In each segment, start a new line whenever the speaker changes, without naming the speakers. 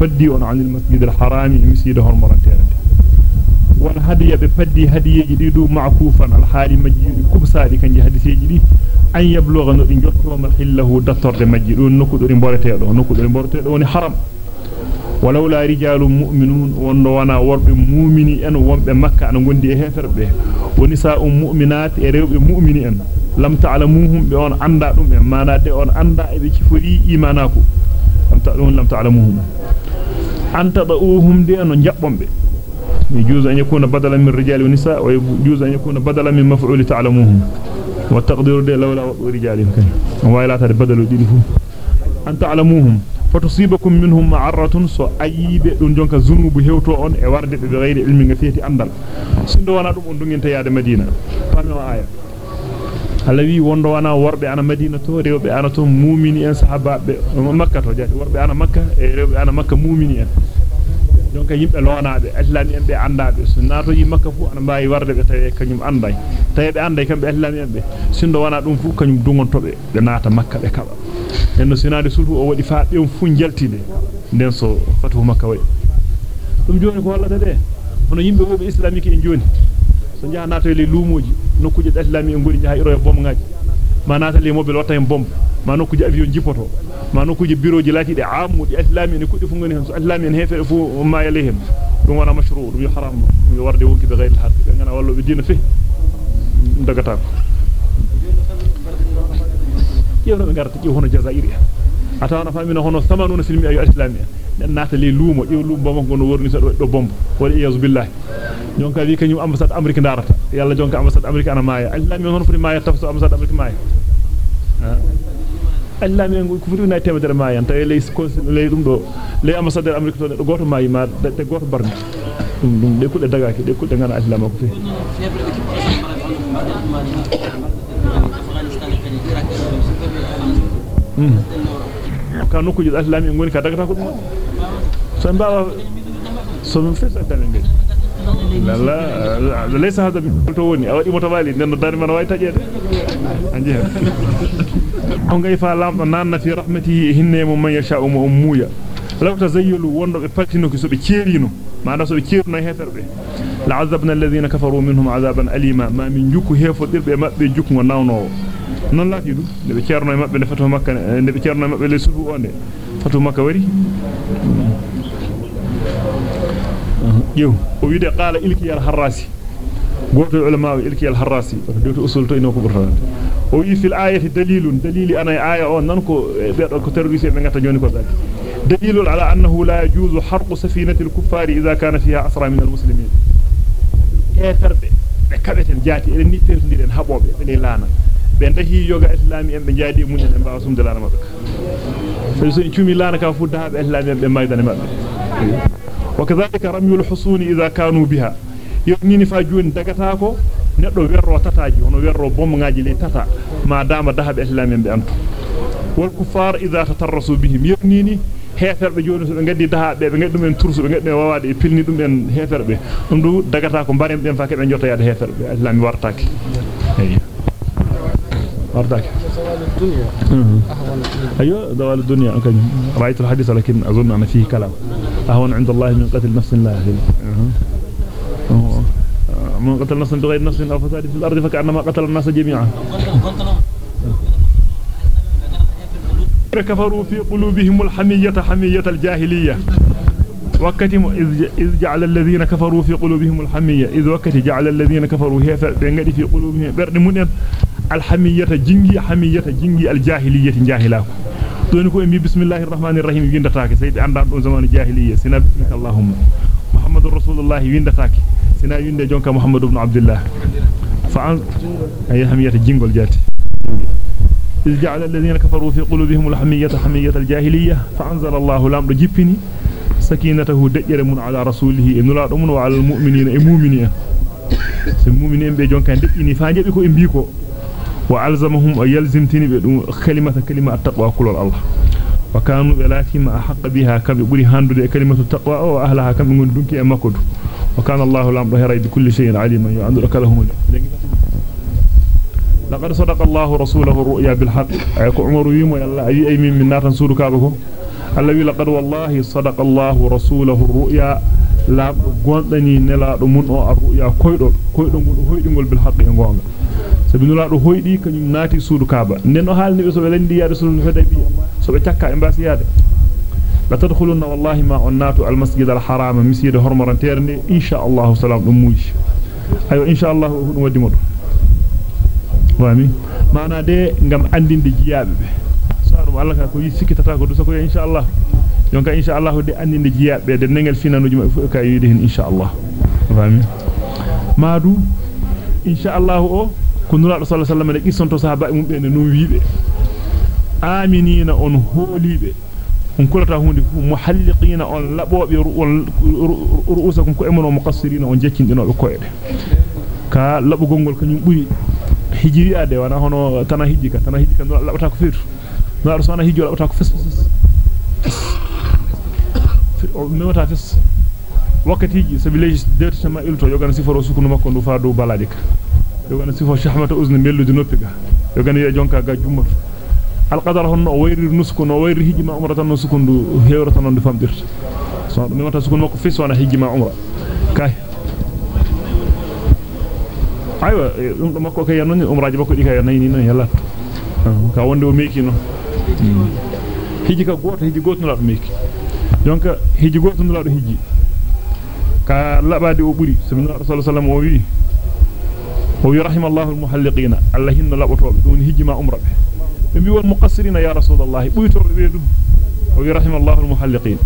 faddi on anil masjidil harami misida hon morantere wal hadiya be paddi hadiyeji di du ma'kufan al hali majjidi kubsaadi kanji hadiseji di an yablugha no di jottoma hillahu dattorde majji don nokku do mboreteedo nokku do mboreteedo woni haram ولولا رجال مؤمنون وندو وأنا ورب مؤمني أن ومب مكة أن غندي هفربه ونساء مؤمنات ريوب مؤمني أن. لم تعلموهم بأن عندا دوم ما ناتي اون عندا ابي تشفوري إيماناكو. لم تعلمون لم تعلموهم. انت ضؤهم دي أن جابومبه يجوز أن يكون بدلا من رجال ونساء ويجوز أن يكون بدلا من مفعول تعلموهم. والتقدير لولا رجال يمكن. ولا تبدلوا دينهم أن تعلموهم. فتصيبكم منهم معرة سو أيب دون جنك زنوب هوتو أن أورد بغير علم فيه أندل. سندوانا دوم أندون ينتهي على مدينة. فهمي آية. الذي وندوانا ورد أنا مدينة تو أنا تو مؤمنين صحابة مكة تو جاي ورد أنا مكة ريو أنا مكة مؤمنين. Jonka yimbe lonaabe islami en be andaabe so nato yi makka fu ana mbaawi warde be tawe kanyum anday tawe be anday kambe islami en be sindo wana dum fu kanyum dungontobe be naata makka be kaba en sinade sulhu o wadi fa be fu jaltide den so fatu makka way dum joni ko wallata de hono yimbe wobe islamiki en joni so jaha nato le lumoji nokkuje islami en gori jaha iro e bom ngaaji ma naata le mobile watta en bom ma nokkuje avion jipoto ma nokkuje biroji lati de amudi islami en kuddi fu ngoni hen so islami en hefere fu ma yalehim dum wana mashru dum haram dum warde wonki be ghayr al-haq be ngana wallo be dina fi dagata ko yewno be garata ƴew hono jazairi atawana famina hono 80 filmi ayu islami den nata le luumo ƴew luumo bamo gono worni sa do bombo wala iyaz billahi jonka wi kanyum ambassade amerique darata yalla jonka ambassade amerique ana maya islami hono foti maya tafso ambassade amerique maya hada to woni awadi motawali den dari man way tajede anje ngay لو تزيلوا وندو بفاتينو أقول لك تييرينو ما دا سوبي تييرنو هيتربي لعذبنا الذين كفروا منهم أقول لك ما من جوكو هيفو ديربي مابي جوكو ناونو نون لا أقول لك تييرنو مابي نفاتو مكا نبي تييرنو مابي لي سوبو اوندي فاتو مكا وري يو أو يدي قال الكي الحراسي قلت العلماء إلكي الحراسي دوت أصول تينو كبران وي في الآية دليل دليل أنا آية أو ننكو بيرك ترغيسي من غتا جوني كذا دليل على أنه لا يجوز حرق سفينة الكفار إذا كان فيها أسرى من المسلمين. كافر بكبت جاتي إلى نيتر نديرن حبوبه بني لانا. be jaadi mun en ba sumde lana mabbe so so ciumi lana ka fu daabe islami en be maydane mabbe وكذلك رمي الحصون إذا كانوا بها. يبنيني فاجون دغتاكو neddo werro tataaji hono werro bomngaaji le tata ma dama dahabe islamen be antu wal kuffar idha tatarrasu bihim yabnini heferbe joni so be gaddi dahabe be gaddi dum en tursu be gaddi wawaade e pilni dum en heferbe dum du dagata ko barem ben fa ke be jotta yaade heferbe islami wartaake eyi wartaake أيوه دوال الدنيا رايت الحديث لكن اظن ان فيه كلام أهون عند الله من قتل نفس لا من قتل نفس بغير نفس أو فساد في الأرض فكأنما قتل الناس جميعا. كفروا في قلوبهم الحمية حمية الجاهلية. وكتم إذ جعل الذين كفروا في قلوبهم الحمية إذ وكت جعل الذين كفروا هي بينغدي في قلوبهم برد من الحمية جنجي حمية جنجي الجاهلية جاهلاكم bismillahir rahmanir rahim windataake sey be andam do zamanu jahiliya sina bismika allahumma muhammadur rasulullah windataake sina winde jonka muhammad ibn abdullah. Fa an ay hamiyata jingol jati إذ جعل الذين كفروا في قلوبهم الحمية حمية الجاهلية فأنزل الله لام جبني سكينته دجر من على رسوله إن لا دمن وعلى المؤمنين المؤمنين المؤمنين بيجون كان دجني فانجبي كو إمبيكو وألزمهم ويلزمتني بدون كلمة كلمة التقوى كل الله وكانوا بلاتي ما أحق بها يقولي هاندو كلمة التقوى وأهلها كم يقول دنكي أمكد وكان الله الأمر هريد كل شيء عليما يعندرك لهم لقد صدق الله رسوله الرؤيا بالحق. عيك عمر ويمو يلا أي من من نار نسول كابه الذي لقد والله صدق الله رسوله الرؤيا. لا قوانتني نلا رمون أو الرؤيا. كويدون كويدون قلو هويدون قل بالحق ينقوان سبين الله هويدون كن ناتي سول كابه ننو حال نبي سوى لندي يا رسول الفتابي سوى تكا إمباسي هذا لا تدخلون والله ما عنات المسجد الحرام مسجد هرمران تيرني. إن شاء الله سلام نموش أيوة إن شاء الله نودي مر وامي. ما أنا ده نعم أندين دجياب صاروا الله كوي سكت تراك ودوسك إن شاء الله. يوم كان إن شاء الله ده أندين دجياب ده نعمل فينا نجمع كايدهن إن شاء الله. وامي. ما رو إن شاء الله أو كنوا الله صلى الله عليه وسلم لك إيش صنتوا صحابي مبين نوبي آمينين أن هو ليبي on jeccindinobe koyde ka labugol gol kanyum buri hijiri ade wana hono tana hijji ka tana hijji ka no labata ko fitu no ar sona hijjo labata ko fes fes o mewata fes wakati sabi leji dewta ma ilto yogana siforo sukunu makko ndu faadu baladika yogana sifo shahmata uzni mellude noppiga yogana ye jonka ga jummato no wayri hijji ma umrata no sukundu heewrata non de famdirta so mewata sukunu makko fes wana hijji ma umra kay aywa dum do makko kay yanoni umraaji makko di kay nayni non yalla ka wonde o meki no hiji ka goto hiji goto la do meki donc hiji goto la do hiji ka labade o buri sallallahu alaihi wasallam o wi o wi rahimallahu almuhalliqina allahinna labotobe dum hiji ma umra be امي والمقصرين يا رسول الله. بيتو بيدو. ويرحم الله المحلقين.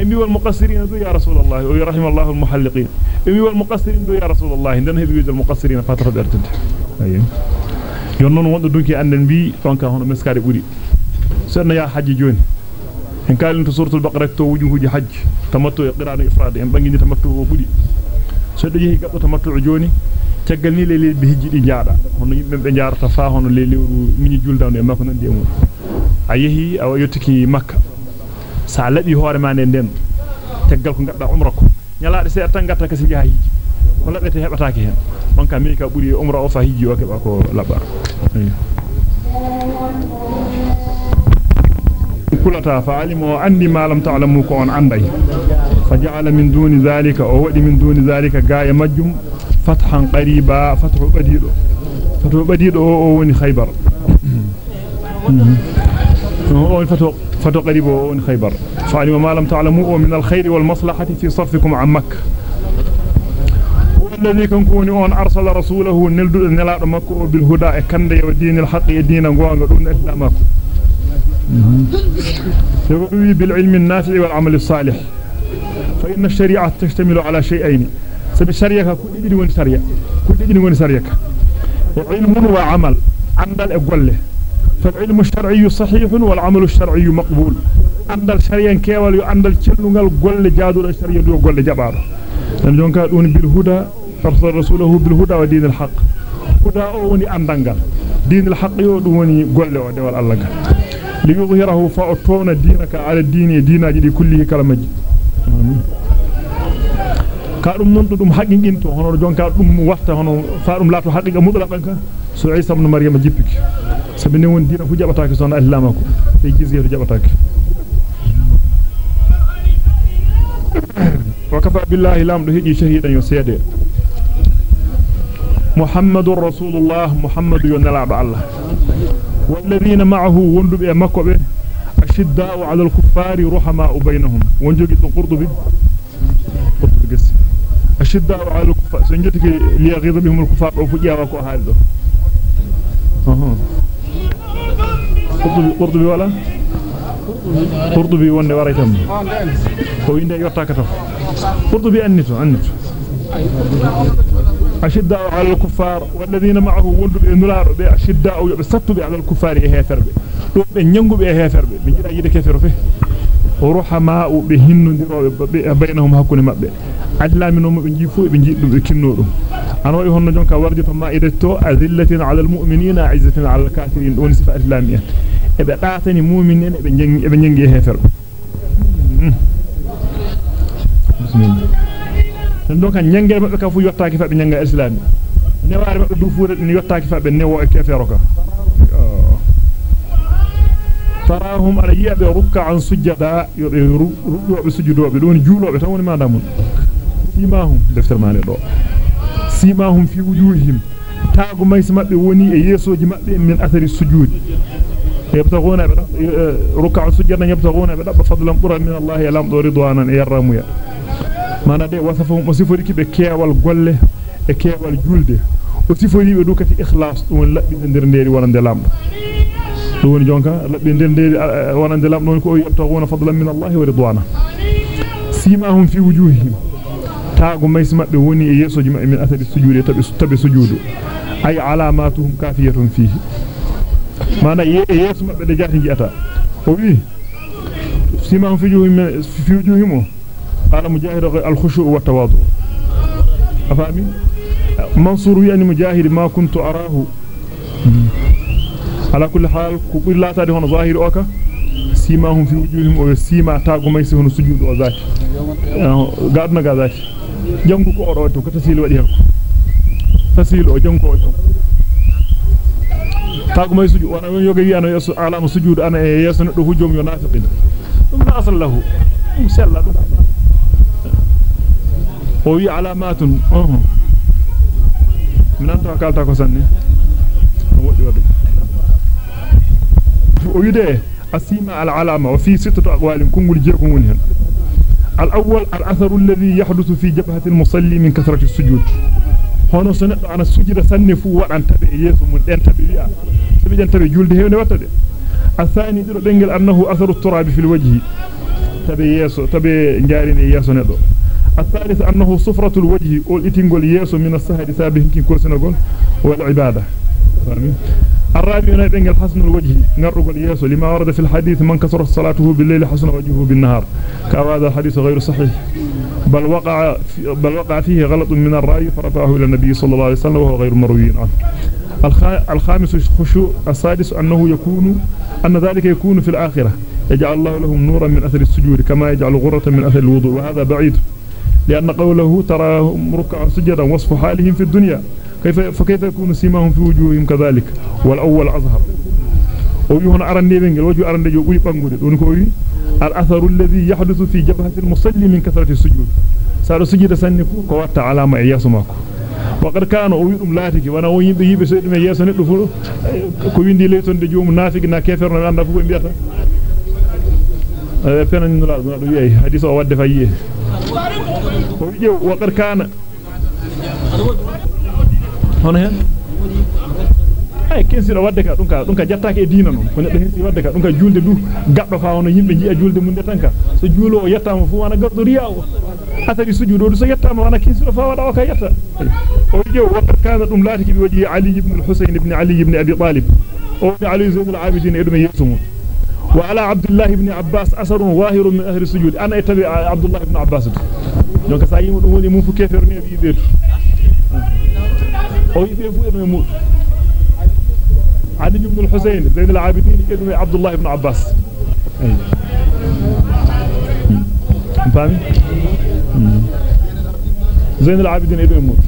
امي والمقصرين يا رسول الله. ويرحم الله المحلقين. امي والمقصرين يا رسول الله. ان نهي بيد المقصرين. فتره ارتد أي. يونن وند دوكي انن بي. فانكا هون مسكاري بودي. سرنا يا حاج جون. إن كان انت سورة البقرة تو وجوه حج تمتو قران إفراد. ام بانغي تمتو بودي. So do yehi gaddo tamattu joni caggal ni lele be hijji di jaada hono yimbe be jaarata fa hono lele miñi juldaano e makko nandi e mum a yehi awa yottiki makka sa labi hoore ma ne den teggal ko gadda umra ko nyalaade se tan gatta kasi jaha hiji ko labete hebataake hen on ka mi ka buri umra o fa hiji o keba ko labba kulata fa alimu andi ma lam ta'lamu ko on anday dhalika o wadi min duni dhalika gaaya majjum fathan qariba fathu badido fathu badido o woni khaybar o fathu فتو قريب من خيبر. فعلم ما لم تعلموا من الخير والمصلحة في صرفكم عن مكة. والذي كان كوني أن أرسل رسوله نلد نلا مكة بالهدى كند ودين الحق يدين غوانغ دون إسلامك بالعلم النافع والعمل الصالح. فإن الشريعة تشتمل على شيئين. سب الشريعة كل دين ونشريعة كل دين ونشريعة العلم وعمل عند الأقوال فالعلم الشرعي صحيح والعمل الشرعي مقبول. عند الشريعة كيوالي عند الكل نقول جادو الشريعة وقول جبار. لأن جونك أدون بالهدى فرسل رسوله بالهدى ودين الحق. هدى أوني أندنغل دين الحق يؤدوني قول ودول الله ليظهره فأطون دينك على الدين دينك لكله كلمة جديد ka dum non dum haqqinto hono jonka dum warta hono fa dum laato haqiqa mutlaqan ka so isa ibn maryam jippiki sabine won dina fu jabataake sona islamako e jizya fu jabataake وكفى بالله لام دو هجي شهيدا يسيده محمد رسول الله محمد ينلعب الله والذين معه وندب مكو به أشداء على الكفار رحماء بينهم. ونجوغي قرطبي قرطبي قس أشداء على الكفار. سنجتك ليغيظ بهم الكفار أو فجيا وكو حالدو أها. قرطبي قرطبي ولا؟ قرطبي waraytam ko inde yottaka taf قرطبي annito annito أشداء على الكفار والذين معه ولد بنرار بأشداء يبسطوا على الكفار هافر به بنينغو به هافر به من جدا يد كفر فيه. ورحماء بهن بينهم هكون مبه أدلا منهم بنجيفو بنجيب بكنودو أنا وي هون جونكا ورجت ما إدتو أذلة على المؤمنين عزة على الكافرين. دون صفة إسلامية. ebe daatani mu'minin ebe jengi ebe jengi hefer tan donc nyangel mabbe ka fu yottaaki fa be nyanga islam newaare mabbe du fuure ni yottaaki fa be newo e kefero ka tarahum ala yi'abe ruk'an sujada yobe ru'yobe sujudobe don juulobe tan woni manda mun simahum defter mane do simahum fi wujuhihim taagu maysi mabbe woni e yesoji mabbe min athari sujudi yabtaguna ruk'an sujada yabtaguna bi dabba fadlan qura min Allah ya lam do ridwanan yarramuya mana de wasafahum wasifori be keewal golle e keewal julde o sifori be dukati ikhlas dum labbi nder nderi wonande lamdo dum woni jonka labbi nder nderi wonande lamdo ko yabtaguna fadlan min Allah wa ridwana simahum fi wujuhihim taagu maysi mabbe woni e yesoji mabbe min athari sujudi tabe tabe sujudu ay alamatuhum kafiyatun fihi mana yeso mabbe de jati jiata o wi simahum fi wujuhihim fi wujuhihim قال مجاهد الخشوع والتواضع. أفهمي منصور يعني مجاهد ما كنت أراه. على كل حال كبير لا تدي هنا ظاهر أوكا. سيماهم في وجوههم وسيما تاغو ميسي هنا سجود وذاك قادنا قاداك جنكو كو أروتو كتسيل ودي هكو تسيل أو جنكو أو تاغو ميسي سجود وأنا يوغي أنا يسو علام سجود أنا يسو ندو هجوم ينافقين. ثم أصل له. مسلا هوي علامات. من أنت قالتا كوساني هوي ده العلامة وفي ستة أقوال كنقول جيكمون هنا الأول الأثر الذي يحدث في جبهة المصلي من كثرة السجود. هنا سنه أنا سجد سنة فو وانت بي يسو من انت بي يا تبي انت بي جولد هي نوتو دي. الثاني درو دنجل أنه أثر التراب في الوجه. تبي يسو تبي نجارين يسو ندو الثالث أنه صفرة الوجه والإتنقل يسو من السهد سابه كين كورسنقل والعبادة. الرابع نبين الحسن الوجه نرقل يسو لما ورد في الحديث من كسر صلاته بالليل حسن وجهه بالنهار. كهذا الحديث غير صحيح. بل وقع في بل وقع فيه غلط من الرأي فرفعه إلى النبي صلى الله عليه وسلم وهو غير مروي عنه. الخامس الخشوع السادس أنه يكون أن ذلك يكون في الآخرة. يجعل الله لهم نورا من أثر السجود كما يجعل غرة من أثر الوضوء وهذا بعيد. لأن قوله ترى ركعا سجدا وصف حالهم في الدنيا كيف فكيف يكون سيماهم في وجوههم كذلك؟ والأول أظهر. ويهون أرندي بنجل وجه أرندي جو بوي بانغودي. دون كوي الأثر الذي يحدث في جبهة المصلي من كثرة السجود. صار سجد سنف كو واتا علامة إياس ماكو. وقد كان أو يدum laatiki wana o yimbe yibe so dum yeso neddo fu ko windi leyton de joomu naafiki na keferno anda fu ko mbiyata e dum ka jattaake e diina non ko neddo hensi wadde ka dum ka julde du gaddo fa hono yimbe ji'a julde mun de tanka so juulo o yettama fu wana gaddo riya o atari sujudo do so yettama wana kensi do fa wada o ka yetta o wi'i wa qad kana dum laatiki bi waji ali ibn al-husayn ibn ali ibn abi talib o ali zainul abidin edum yesumun وعلى عبد الله بن عباس أسر واهر من أهل السجود. أنا أتبع عبد الله بن عباس. يوكا سايم أمولي موفو كيفر مي بي بيت أوي بي فو إرمي مول علي بن الحسين زين العابدين كدمي عبد الله بن عباس أي. زين العابدين إدو يموت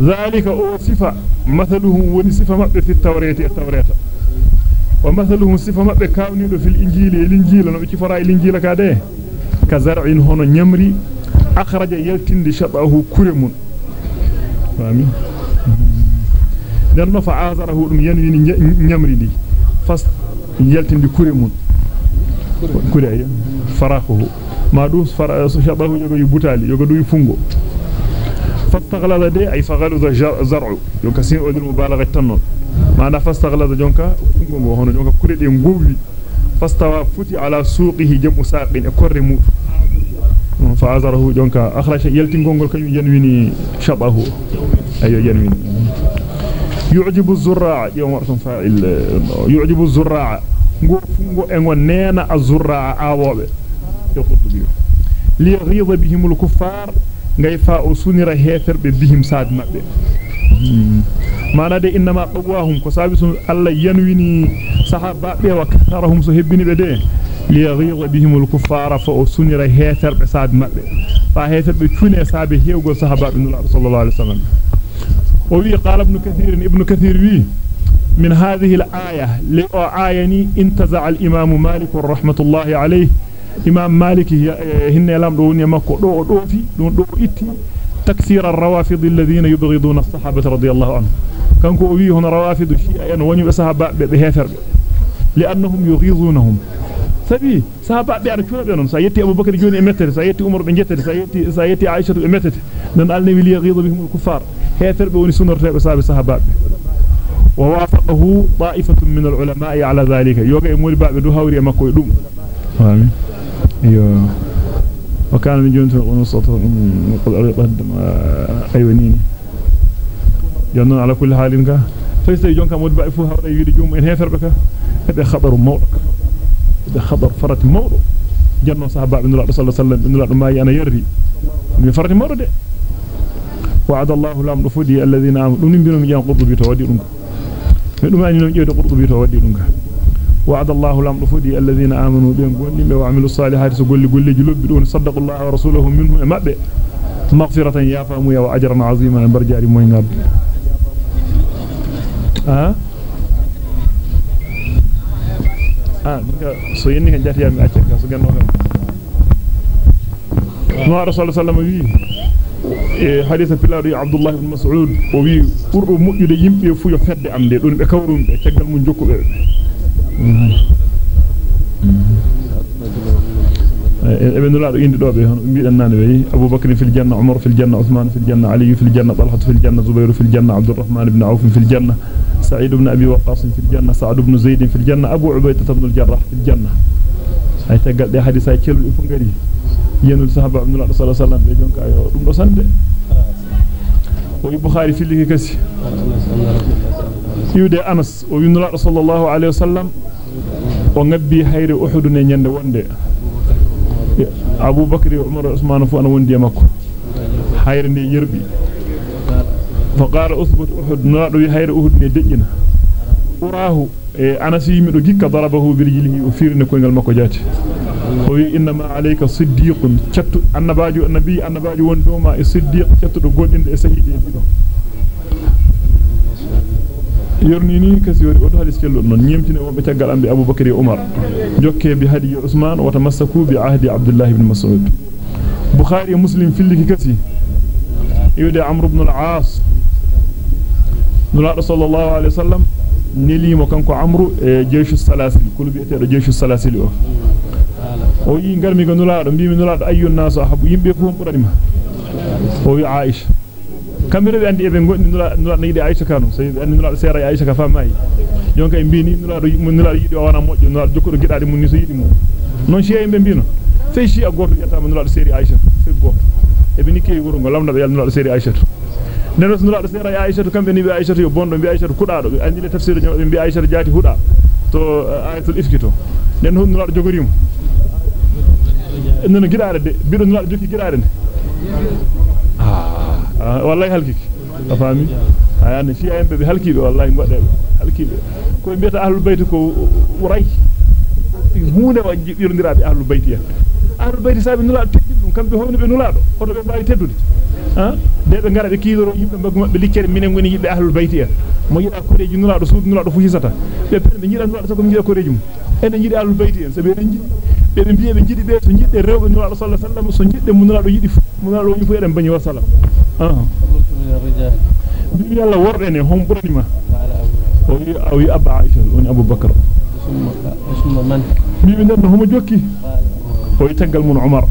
ذلك هو صفة مثلهم ونصفة مقبل في التوريات التوريات ومثلهم صفة ما بكاونه في الإنجيل الإنجيل أنا بكي فرأي الإنجيل كده كزرع هنا نمري أخرج يلتند شطأه كرم. فاهمين؟ لأنه فعازره المياني نمري لي فس يلتند كرم. كرية أيوة. فراخه. ما دوس فرا شطأه يقو يبتالي يقو يفنغو فتغلظ دي أي فغلظ زرعه يكسين أدل مبالغة تنون. Mana fastaghlada jonka fungo go hono jonka kure de ngowwi fastawa futi ala suqihi jamu saqin e korre mudu fa azarahu jonka akhraja yeltingongol kanyum yanwini shabahu ayo yanwini يعجب الزراع يوم أرسم فاعل يعجب الزراع ngor fungo e ngon neena azurra awobe yo qutbi li ghidha bihim al-kuffar ngay fa o sunira heferbe bihim saad mabbe manade inma qawahum ko sabisun alla yanwini sahaba be wa katharahum so hebbini be de ليغيظ بهم الكفار فأسنر هيثر بسعب مبه فهيثر بكونه سعب هيوغو صحابة بن الله صلى الله عليه وسلم وفي قال ابن كثير ابن كثير وي من هذه الآية لأو آيني انتزع الإمام مالك رحمة الله عليه إمام مالك هن يلام دون يمكو دو دو في دون دو إتي تكثير الروافض الذين يبغضون الصحابة رضي الله عنهم. كان كوبيهن روافض شيئا وان صحابة بهافر لأنهم يغيظونهم. سبي صحابة بيعرف شو بينهم. سيأتي أبو بكر جوني أمتر سيأتي عمر بن جتر سيأتي سيأتي عائشة أمتر من قال نبي يغيظ بهم الكفار. هافر بوني سنة رجع صحابة صحابة ووافقه طائفة من العلماء على ذلك. يوقع مول بعد دهوري ما قيدوم آمين. يو وكان من جنته ونصته قد يقدم أيونين جنون على كل حال إنك. فيستي جنك مدبع فوها ولا يريد جوم إن هيثر بك هذا خبر مولك هذا خبر فرت مول جنون صاحب بن الله صلى الله عليه وسلم بن الله ماي أنا يري. من فرت مولده وعد الله لهم رفودي الذين آمنوا. لنبنوا من جان قطبي تودي لنك فإنما أن ينجي قطبي تودي لنك وعد الله لهم رفدي الذين آمنوا بهم. قل لي وعملوا الصالحات قل لي جلوب بدون صدق الله ورسوله منهم. ما بي. مغفرة يا فامو يا وأجرا عظيما. برجاري موين قبل ها آه. ah so yenni kan jarri am acca so gannoo إبن الله يندي دوبه هون بيدن نان وي أبو بكر في الجنة عمر في الجنة عثمان في الجنة علي في الجنة طلحة في الجنة زبير في الجنة عبد الرحمن بن عوف في الجنة سعيد بن أبي وقاص في الجنة سعد بن زيد في الجنة أبو عبيدة بن الجراح في الجنة. ay tagal de hadisa ay celu fu ngari yenul sahaba ibn Allah sallallahu alaihi wasallam be jonka yo dum do sande o bukhari fi liki kasi yude anas o yunula sallallahu alaihi wasallam o ngabbi hayre uhud ne nyande wonde Abu Bakr e Umar Usman fu ana wondi makko hayre ne yerbi fa qala uthbut uhud naado wi hayre uhud ne dejjina urahu e anasi mi do gikka darabahu birjilihi o firne koyngal makko jati o wi inna ma alayka siddiqun cattu annabaaju annabi annabaaju won doma e siddiq cattu do goldinde e sahidi e bido non nyemtine wonbe tagal ambe abubakar e umar jokke bi hadi usman wa tamassaku bi ahdi abdullah ibn mas'ud bukhari muslim filliki kasi yude amr ibn al-aas nula sallallahu alaihi wasallam nelimo kanko amru e jeyshu salasil kulu bi etedo jeyshu salasil o o yi ngarmi go nula do bimi nula do ayyun nasu habu yimbe fu buradima o wi aisha kambe be andi ebe gondi nula nula yidi aisha kanu sey andi nula sera aisha ka famay yonka e bini nula do nula yidi o wana mojjo nula jokko do gidade mun ni so yidi mo non shi yimbe bino sey shi a goto yata nula do seri aisha sey goto e be nikki wuro ngo lamda be yalla nula do seri aisha neno nula do sera aisha to kambe ni be aisha yo bondo be aisha kudaado be andi le tafsir nyaw be aisha jaati huda to ayatul ifkito nen hon nula do jogorimo neno gidade de bido nula do jokki gidade ne والله هلكك فهمي هاي أنا شيء أيام بدي هلكي والله ينبغى ده هلكي كوي بيت أهل البيت كوي وراي هونا ويرندر أبي أهل البيت يا أهل البيت سامي نولا تكلم كم بهون بنولا ده كده بعدي تدري ها ده بعمر الكيلو يبقى بقوم بليكير مين من يجيب أهل البيت يا ما يجي أكوري جن نولا رسول نولا رفوجي ساتا بيحب نجيران نولا سكون نجيران كوري جم أنا نجيران أهل البيت يا سبي be be biye be jidi be to jidde rewbe nulaado sallallahu alaihi wasallam so jidde mun nulaado yidi fu mun nulaado woni fu eden bani wa sallam bi yalla worde ne hon buranima o wi o wi abba aisha woni abubakar
summa man
bi bi nden homo jokki o wi tagal mun umar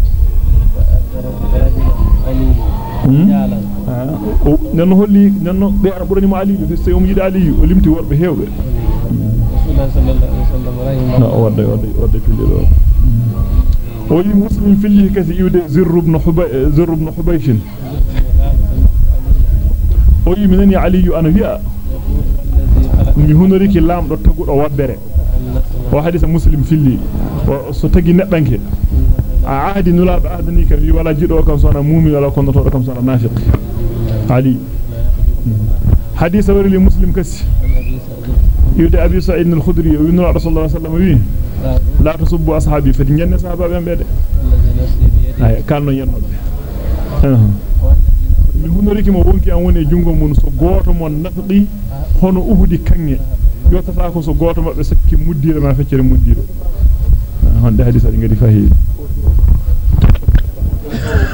nan holli nan be ar buranima ali sey o yidi ali o limti worbe hewbe وي مسلم في اللي كسي يودي زر بن حب زر بن حبيش وي منني علي أنا ويا ني هنريك لام دو تغو دو وبره وحديث مسلم في اللي سو تغي نبانك عادي نولا بعدني كان وي ولا جيدو كان سونا مومن ولا كون تو كان سونا نافق علي حديث ورلي مسلم كسي
يود أبي سعيد
الخدري وين رسول
الله
صلى الله عليه وسلم وين لا تصبوا أصحابي. فنين صحابه بهم بيد اي كانو ينوب أها. من ريكي مو وونكي أن وني جونغو مون سو غوتو مون نافدي هونو اوهدي كانغي يوتفاكو سو غوتو مابي سكي مديره ما فتيره مديره هون ده حديثا غادي فاهي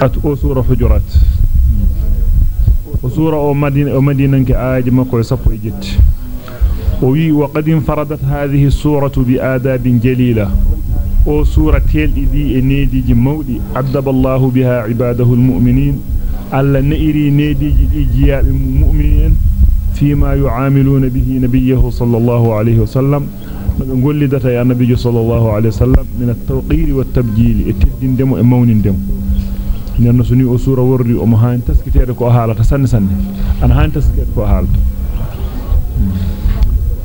أت اوسور حجرات. اوسور أو مدينه أو مدينة كي أجي مكو سابو اجيتي وي وقد انفردت هذه السورة بآداب جليلة. أو سورة تيل تلئذي نيدي جمودي أدب الله بها عباده المؤمنين. ألا نئري نيدي جئي المؤمنين فيما يعاملون به نبيه صلى الله عليه وسلم. نقول لدتا يا نبي صلى الله عليه وسلم من التوقير والتبجيل. اتدين دمو امون دمو. لأن سنوء سورة وردي ومهان تسكتير كوهالة سن سن. أنا هان تسكتير كوهالة Mm-hmm.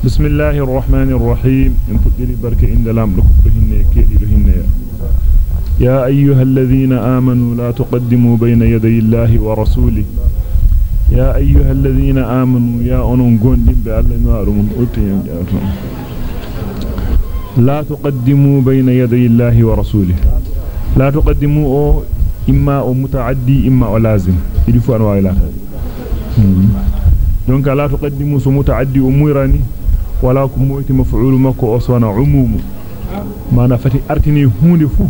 بسم الله الرحمن الرحيم ان فدري بركه ان لام دكو هنه كيدي دو هنه يا ايها الذين امنوا لا تقدموا بين يدي الله ورسوله يا ايها الذين امنوا يا no mun utti لا تقدموا بين يدي الله ورسوله لا تقدموا إما متعدي إما لازم يدفع أنواع لا دونك لا تقدموا متعدي أموراني ولا كمويت مفعول مكو أصوانا عموم ما نفتي أرتني هون فو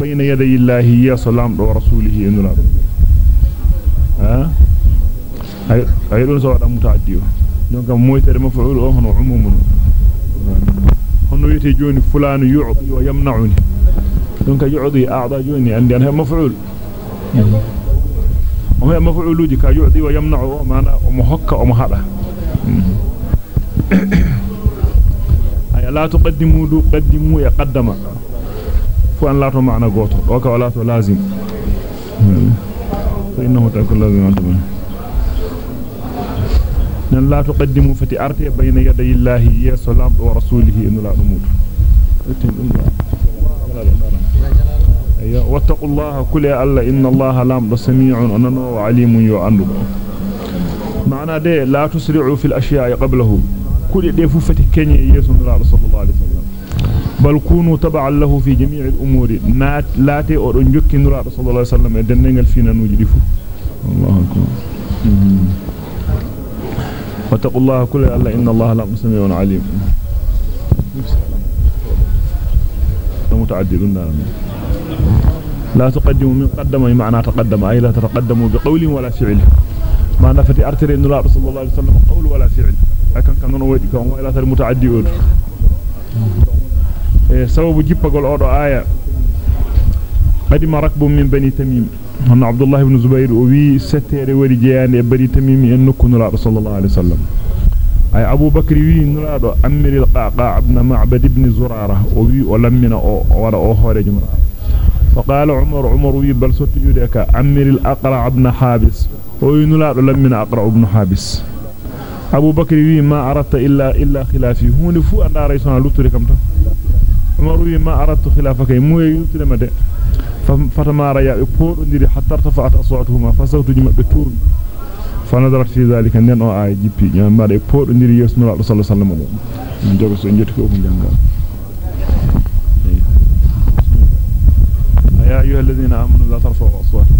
بين يدي الله يا سلام ورسوله إن الله ها أي دون سواء متعدي دونك مويت مفعول أهن عموم hono yete joni fulano yu'ti wa yamna'uni. Donc yu'ti a'da joni andi an maf'ul. O he maf'uluji ka yu'ti wa yamna'u mana o ay la tuqaddimu du qaddimu ya qaddama fu an la to ma'na goto o ka wala to lazim fa innahu takul lazim antum nan la tuqaddimu fati arte bayna yaday llahi ya salam wa rasulihi in la dumut ayya wattaqullaha kulli alla inna allaha lam sami'un anano wa alimun yu andu maana de la tusri'u fil كل ديفو فتي كني يسون الله صلى الله عليه وسلم. بل كونوا تبع له في جميع الأمور. ما لا تي أو نجك نرى صلى الله عليه وسلم. دنين الفينا نجرفو الله أكبر. وتقول الله كل ألا إن الله لا مسمى عليم. متعدد النعم لا تقدم من قدم بمعنى تقدم؟ أي لا تتقدم بقول ولا فعل. ما نفتي أرتري أن الله صلى الله عليه وسلم قول ولا فعل. أكن كان نويد كون ولا تر متعدد سبب جيبغول أودو آية. قدم ركب من بني تميم. هن عبد الله بن زبير وي ستيره وري جيان بري تميمي أن نكون رسول صلى الله عليه وسلم. أي أبو بكر وي نرادو أمير القعقاع ابن معبد بن زرارة وي ولمنا أو ودا أو هوريجم فقال عمر عمر وي بل سوت يودك أمير الأقرع ابن حابس. وي نرادو لمنا أقرع ابن حابس. أبو بكر وي ما أردت الا إلا خلافي. هون فو اندا ريسون لوتري كمتا عمر وي ما أردت خلافك. مو يوتري مده فتمارا يا بودنديري حتى ارتفعت أصواتهما. فصوتو جمع بتون. فنظرت في ذلك. ان أو آي جي بي. يعني ما دي. بودنديري يسمع الله صلى الله عليه وسلم. من سو نجيتو ko janga يا أيها الذين آمنوا لا ترفعوا أصواتكم.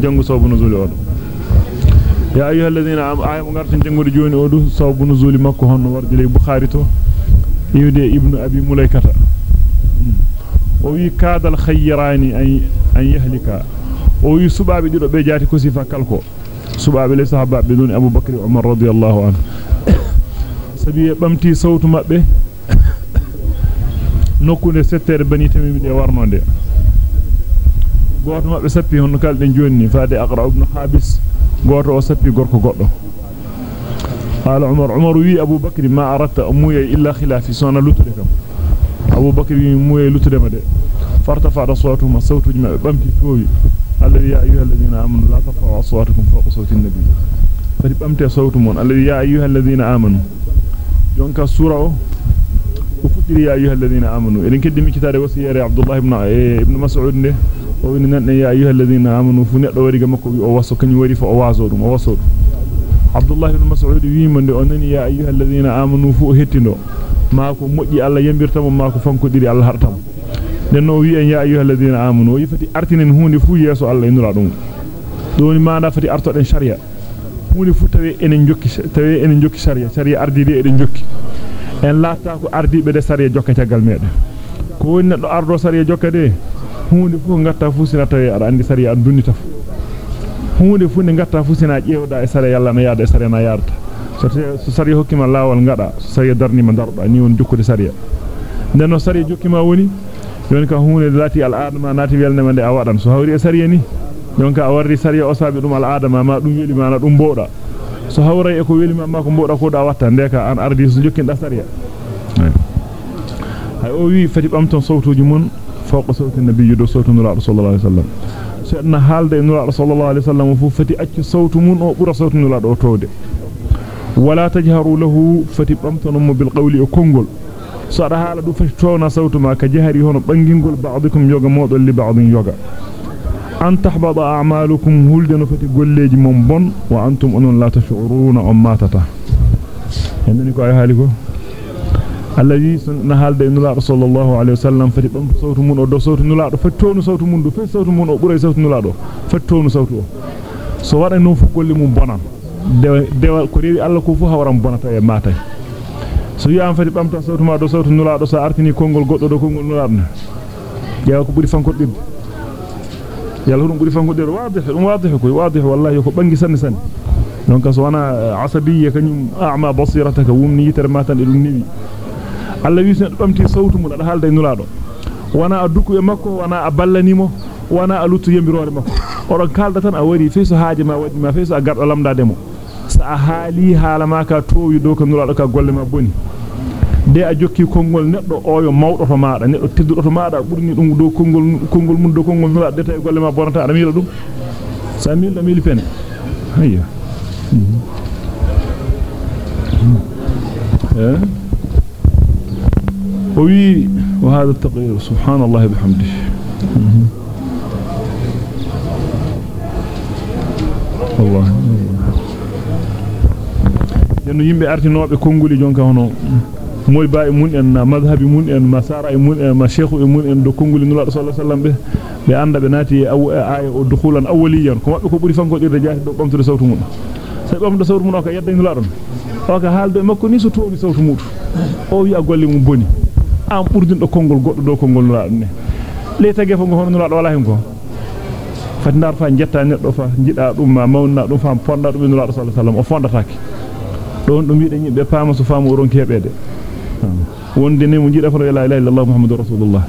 آه جنگو صوب نزول اودو يا ايها الذين امنوا اي mo gartin jangudi joni odu sababu nuzuli makko honno wardi le bukhari to yude ibnu abi mulaykata o wi kadal khayrani ay an yahlika o wi subabe dido be jati ko sifa kalko subabe le sahaba be don abubakar umar radiyallahu anhu sabi bamti sawtu mabbe nokkunde settere bani tamimi de warnonde goto mabbe sappi honno kalden jonni faade aqra ibn habis. Goto o sappi gorko goddo قال عمر عمر وي ابو بكر ما اردت امي الا خلافي سونا لوتدكم ابو بكر وي موي لوتدما دي فارتفع صوتهم صوت جمع بامتي توي الذي يا ايها الذين امنوا لا ترفعوا اصواتكم فوق صوت النبي فدي بامتي صوتهم الذي يا ايها الذين امنوا دونك سوره وفدي يا ايها الذين امنوا ان كدي مكتاري وسيره عبد الله ابن ابن مسعود ne fu neddo wari ga makko o waso kany wari fa o waso dum o waso dum abdullah ibn mas'ud wiima nde onani ya ayyuhal ladina amanu fu hettindo maako moƴƴi alla yambirtamo maako fankodiri alla hartamo den no wi en ya ayyuhal ladina amanu yifati artinen hunde fu yeso alla inura dum doni maana fati artoden sharia hunde fu tawe enen jokki tawe enen jokki sharia sharia ardidi eden jokki en laata ko ardibe de sharia jokka tagal meden ko woni neddo ardo sharia jokka de hunde fu ngatta fu sina tawe ada andi sharia an dunni taf hunde fu ne ngatta fu sina ƴewda e sharia yalla na yaada e sharia na yaarta so sharia hokkima lawol ngada so sharia darnima daruda ni won jokkude sharia den no sharia jokkima woni yon ka hunde lati al adama nati welne mande a wadan so hawri e sharia ni yon ka warri sharia o sabi dum al adama ma dum weli mana dum boda so hawray e ko weli ma ko boda ko da watta ndeka an ardi so jokkinda sharia hay o wi fati bamton sawtuji mun fawqa sawti nabiyyi do sawtu nura sallallahu alaihi wasallam sedna halde nura sallallahu alaihi wasallam fu fati accu sawtu mun o bura sawtu nura do towde wala tajharu lahu fati bamton mo bil qawli o kongol so ada hala du fati towna sawtu ma ka jahari hono bangingol ba'dukum yoga modol li ba'din yoga an tahbada a'malukum huldana fati golleji mom bon wa antum onon la tash'uruna um matata hendani ko ay haliko sawtu mun do fe sawtu mun o buray sawtu nula do fattonu sawtu o so wada non fu golle mum bonan dewal ko rewi alla ko fu hawram bonata e matay so yi am fati bamta sawtu ma do sawtu nula do sa artini kongol goddo do kongol nula do jeewa ko buri fankoddirde yalla dum buri fankoddirde wadih dum wadih ko wadih wallahi ko bangi sanne sanne donc so wana asabiyya kanyum a'ma basirataka wumni yitere matan e dum niwi Allah wi sen bamti sawtu mun ada halda nulado wana aduku e makko wana a ballanimo wana a luttu yembirore makko oron kalda tan a wari feeso haaje ma wadi ma feeso a gardo lamdade mo sa a haali haala ma ka towi do ko nulado ka golle ma boni de a jokki kongol neddo oyo mawdo to maada neddo teddudo to maada burni dum do kongol kongol mun do kongol nulado de tay golle ma bonata ada mila dum sa mil da mil pen hayya eh وي وهذا التقرير. سبحان الله بحمده. الله. ينو يمبي ارتي نوبي كونغولي جونكا هونو. موي باي مون إن مذهبي مون إن ما سارا اي مون إن ما شيخو اي مون إن دو كونغولي نولا صلى الله عليه وسلم بي بي أندا بي ناتي أو آي أو دخولا اوليا. كوما بي كو بوري فانكو ديرد جاه دو بامتو صوتو مون. سي بامتو صوتو مون كا يدا نولا دون وكا حال دو مكو ني سو توبي صوتو مود أو يا غولي مون بوني. Am urdin do kongol goddo do kongol nula ne le tage fo hono nula do wala hen ko fati ndar fa jetta neddo fa jida dum ma mawna dum fa ponda dum nula sallallahu alaihi wasallam o fondatake don dum wiide yimbe paama so faamu ron kebede wonde ne mo jida fa la ilaha illallah muhammadur rasulullah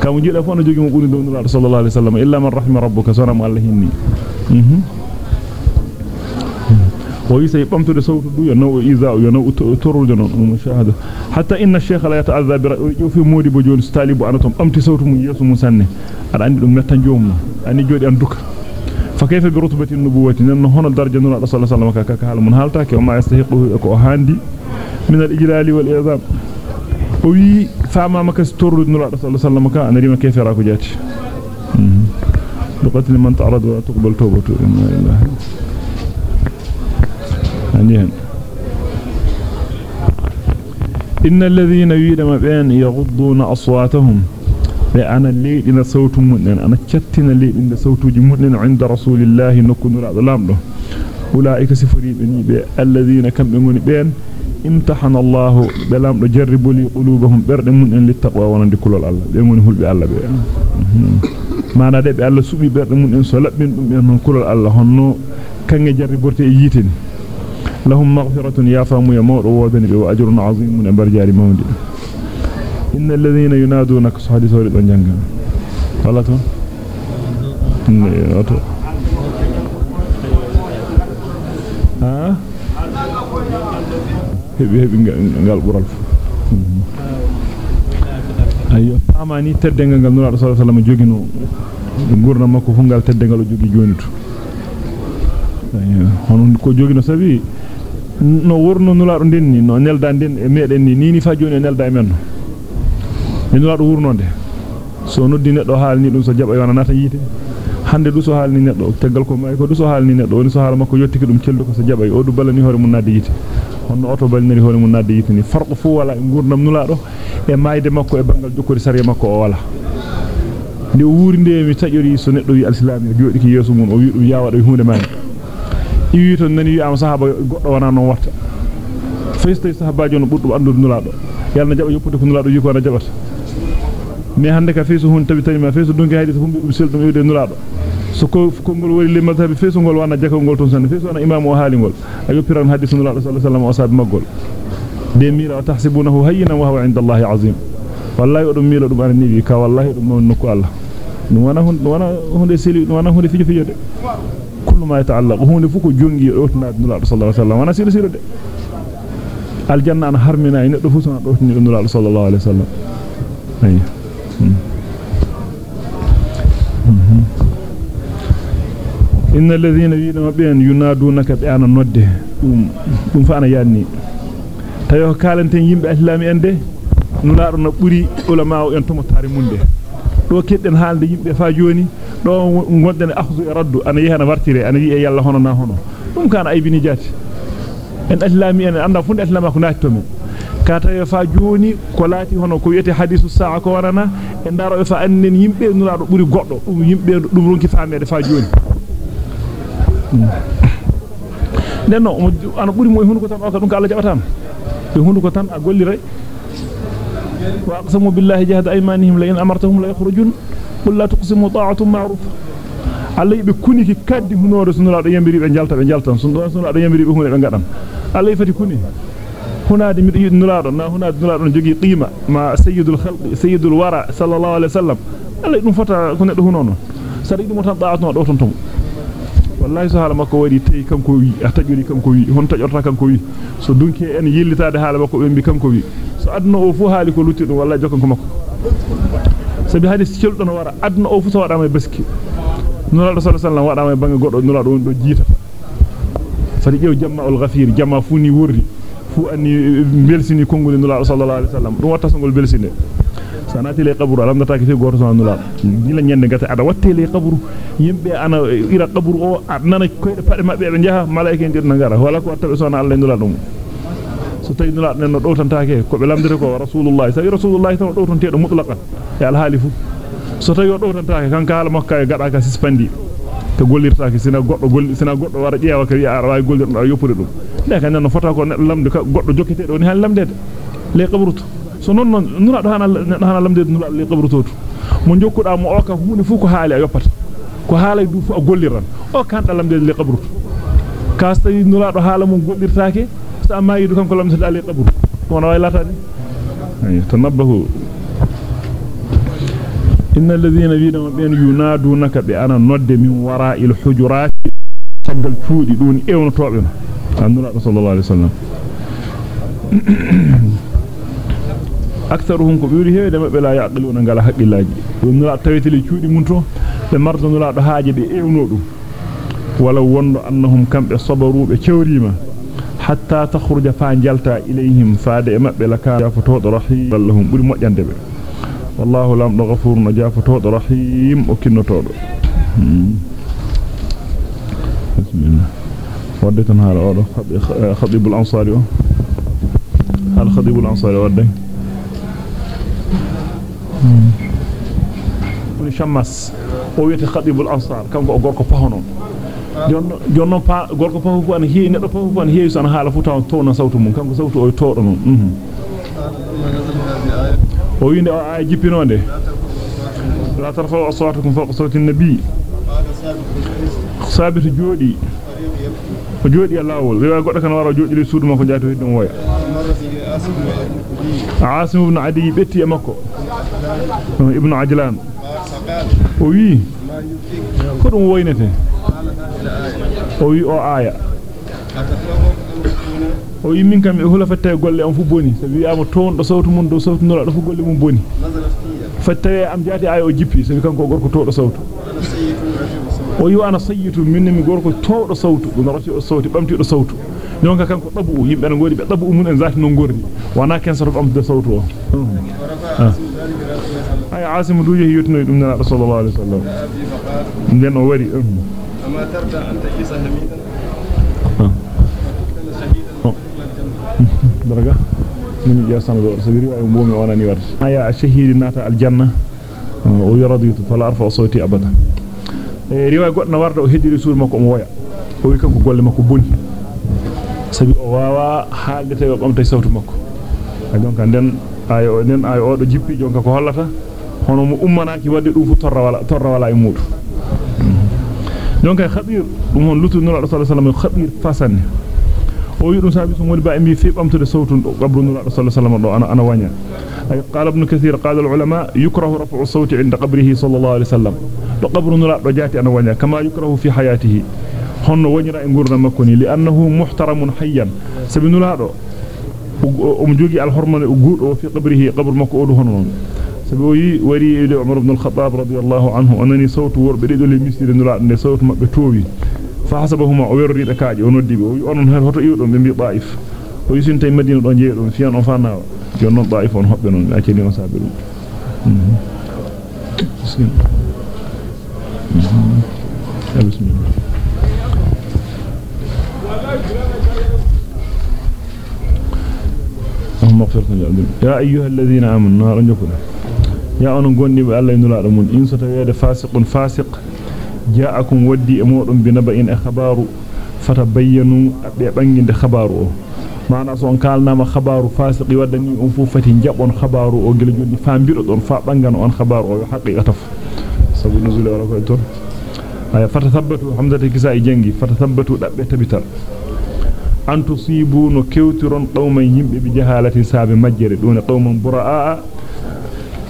kam jida fa no jogi mo buri dum nula sallallahu alaihi wasallam illa man rahima rabbuka sanam allah hinni mhm ويسي بمتو صوت دو ينو إيذاء ينو ترود مشاهدة. حتى إن الشيخ لا يتعذى برأيه في بجون ستالي بأنتم أمتي صوت من يسو مسنة أنا عندي لهم نتنجوم أني جودي أندك فكيف برتبة النبوة؟ لأن هنا درجة نور صلى الله عليه وسلم كحال من حالتك وما يستحقه أكو هاندي. من الإجلال والإعظام وي فما مكس نور صلى الله عليه وسلم كان ريما كيف راكو جاتي؟ بقتل من تعرض ولا تقبل توبته إنا إله عنيهم إن الذين يريدون بأن يغضون أصواتهم لأنا الليل إن صوت مؤمن أنا كتنا الليل إن صوت مؤمن عند رسول الله نكون رأى لامده أولئك سفري بني الذين كم يمون بأن امتحن الله بلام جربوا لي قلوبهم برد من للتقوى ونند كل الله. بيمون هل بالله بأن ما نادى بالله سبي برد من سلب من كل الله. هنو كان جربورتي ييتني لهم مغفرة يا فهم يمور وودن وأجر عظيم من برجال موند إن الذين ينادونك صحدي سوري دنجانغا ولا تو ها hebi hebi ngal bural ayo amani teddengal ngal nura sallallahu alaihi wasallam jogino gurna makko fu ngal teddengal jogi jonitu ayo hono ko jogino sabi no worno nulaado denni no nelda den e meden ni nini fa joni nelda e men no nulaado wurnonde so noddi neddo haalni dum so jaba yona nata yite hande du so halni neddo tegal ko may ko du so halni neddo woni so hala makko yottiki dum celdu ko so jabay o du balani hore mun nadde yite honno oto balniri hore mun nadde yite ni farqu fu wala e gurdam nulaado e mayde makko e bangal jokkori sariya makko o wala ndi wuuri nde mi tajori so neddo wi al-islam jodi ki yeso mun o wi dum yawa do hunde mani iwi to nani wi am sahaba goddo wana non watta feestay sahabaajo no buddu andude nulaado yalla jaba yoppude ko nulaado wi ko na jabata mais hande ka feesu hun tabi tani ma feesu dunki haydi so humbi dum seldum iwde nulaado so ko kongol wari le mazhabi feesu ngol wana jakal ngol ton sanne feesu wana imam o haali ngol ayo piran hadith nulaado sallallahu alaihi wasallam o sabi maggol de mira tahsibunahu hayyinan wa huwa 'inda allahi 'azim wallahi odum mila dum arani wi ka wallahi dum non nokku allah dum wana dum wana hunde seli dum wana hunde fijo fijo de كل ما يتعلق. هو نفوك جنجي أوتنا عبد الله صلى الله عليه وسلم. أنا سير سير الجنة أنا هرمنا إن رفوسنا أوتنا عبد الله صلى الله عليه وسلم. أي إن الذين يدين مبين ينادونك بأن نود أم فأنا يعني. تيوه كالن تنجيم بأسلامي أنده. نلارنا بري علماء ينتمو تاري منده لو كتن حال دي يمبي فاجوني. Do gonden akhzu e raddu ana yehana wartire ana yi e yalla hono na hono dum kana aybini jati en islami en anda funde islama ko naati to men ka tayo fa joni ko laati hono ko yete hadisu sa'a ko warana e daro e fa annen yimbe nulaado buri goddo dum yimbe dum ronki faamede fa joni nenno ana buri moy hunu ko tan o ka dum ka Allah jabatam be hundu ko tan a golliray wa aqsamu billahi jahda aymanihim la in amartahum la yakhrujun tuqsimu ta'atun ma'ruf Allah be kuni ki kaddi hunore sunula do yambiri be jalta be jaltan sun do sunula do yambiri be hunde be gadam Allah fati kuni hunade mi do nulado na hunade nulado jogi qima ma sayyidul khalqi sayyidul wara sallallahu alaihi wasallam Allah dum fata ko neddo hunono sari dum tan da'atno do ton tom wallahi so hala makko wadi tay kanko wi a tajuri kanko wi hon tajorta kanko wi so dunki en yillitaade hala makko be mbi kanko wi so aduna o fu haali ko lutti dum wallahi jokkan ko makko sabi hadis celdo no wara aduna o fu so wada may baski nura sallallahu alaihi wasallam wada may bangi goddo nura do do jiita fadi jew jama'ul ghafir jama fu ni wurri fu anni belsini kongol nura sallallahu alaihi wasallam dum watta songol belsinde sanati le qabru alam data fi goto son nula dila nyande gata ada watte le qabru yimbe ana ira qabru o nana koyde pade mabbe be jaha malaika en dirna ngara wala ko tabe sona Allah nula dum so tawi nula nen no dowtantaake ko be lamdire ko rasulullah sai rasulullah taw dowtanteedo mutlaqan ya al halifu so tawi o dowtantaake kanka hala makka e gada ka sispandi to gollirtaake sina goddo golli sina goddo wara jeewa ka wi'a ara way gollirdo yoppude dum de kan non fota ko lamde ka goddo jokketeedo ni han lamdede le qabru so non non nura do hanal hanal lamde nura li qabru totu mo jokkuda mo o ka hunde fu ko haali a yoppata ko haalay du fu a golliran o kan da lamde li qabru kasta nura do haala mo gollirtaake sa ma yidu kanko lamde li qabru wona way latani ay tanabbahu inna alladhina yidama ben yunadunaka bi ana nodde min wara'il hujurat tagal cuudi dun ewnotobe annura sallallahu alaihi wasallam aktharuhum ko biuri heede mabbe la yaqiluna ngala haqqillaji dum la taweteli cuudi mun to be mardo la do haaje be ewno dum wala wondo annahum kambe sabaru be cewrima حتى تخرج فانجلتا إليهم فاد إمب لك. جافت رحيم. لهم بل مؤجن دبي والله لم نغفر نجافت رحيم. وكنا تود بسم الله. وردتنا هل أولو خطيب الأنصاري. هل خطيب الأنصاري. وردين شمس. قوية الأنصار. كم أقولك فهنون jonno jonno pa gorko paho fu an heewi neddo paho fu an heewi so an haala fu taw towna sawtu mum kanko sawtu o towdo non mhm o winde o ay jippinonde la tarfa'u aswatakum fawqa sawti an-nabi sabitu jodi o jodi e lawol rewa goddo kan wara jodi suudu makko jaato heddo woya Asim ibn Adi betti e makko ibn Ajlan o wi ko dum woynete o wi o aya o wi min kam e hula fatta golle am fu boni so wi am ton do sawtu mun do sawtu nura do fu golle mun boni fatta am jaati aya o jippi so kanko gorko to do sawtu o wi ana sayyitu minni mi gorko to do sawtu do rati o sawti bamti do sawtu jonka kanko dabu yimbe no godi be dabu mun en zati no gordi wana ken sorof amde sawtu o ay asim du yehi yutno dum na sallallahu alaihi wasallam den o wari
أما ترضى أن تجلس حميدا؟
درجة. من يسمى دور سبيري ويومي وأنا نيوار آية الشهيد ناتا الجنة. ويرضي فلا أرفع صوتي أبدا. رواية قلنا ورد وهدي رسول مكو مويا. ويكن كقول مكو بني sabi o wawa haalde tawi o ɓamtay sawtu makko ay donc nden ayo nden ayo o do jippi jonka ko hollata hono mo ummanaki wadde dum fu torra wala torra wala e mudu donc khabir dum hon lutu nura sallallahu alaihi wasallam khabir fasanne o wi dum sabi so woni ba e mi fi bamtude sawtun do qabru nura sallallahu alaihi wasallam do ana ana wanya ay qala sallallahu wasallam do qabru nura do jati ana wanya kama yukrahu fi hayatihi honno wonira e gurdam makko ni li annahu muhtaramun hayyan sabi nulaado um jogi al hormone guudo fi qabrihi qabr makko odu hono non سبوي وري عمر بن الخطاب رضي الله عنه. أنني صوت وربريد للمسير نرى أن صوت مكتوبي فحسبهما أوري ركاجي ونودي أنهم هل هتر يؤدون من بطائف ويسين تي مدينة أنجيرون فيان أنفانا جنون طائف ونحبنون أكيد يوم بسم الله. اللهم اغفر يا أيها الذين آمنوا نار جهنم نجكنا يا ان غوندي الله ينلا دمون ان ستويده فاسق فاسق جاءكم ودي امودum binaba'in akhbaru fatabayyanu be banginde khabaru o maana so on kalnama khabaru fasiqi wadani on fu fati jabon khabaru o gele jonni fambido don fa bangano on khabaru o haqiqata sabu nuzul wala ko ton ay fatathabbatu hamzatu kisai jangi fatathabbatu dabbe tabitar an tusibu no kewtiron qawman yimbe bi jahalati sabe majjere dun qawman buraa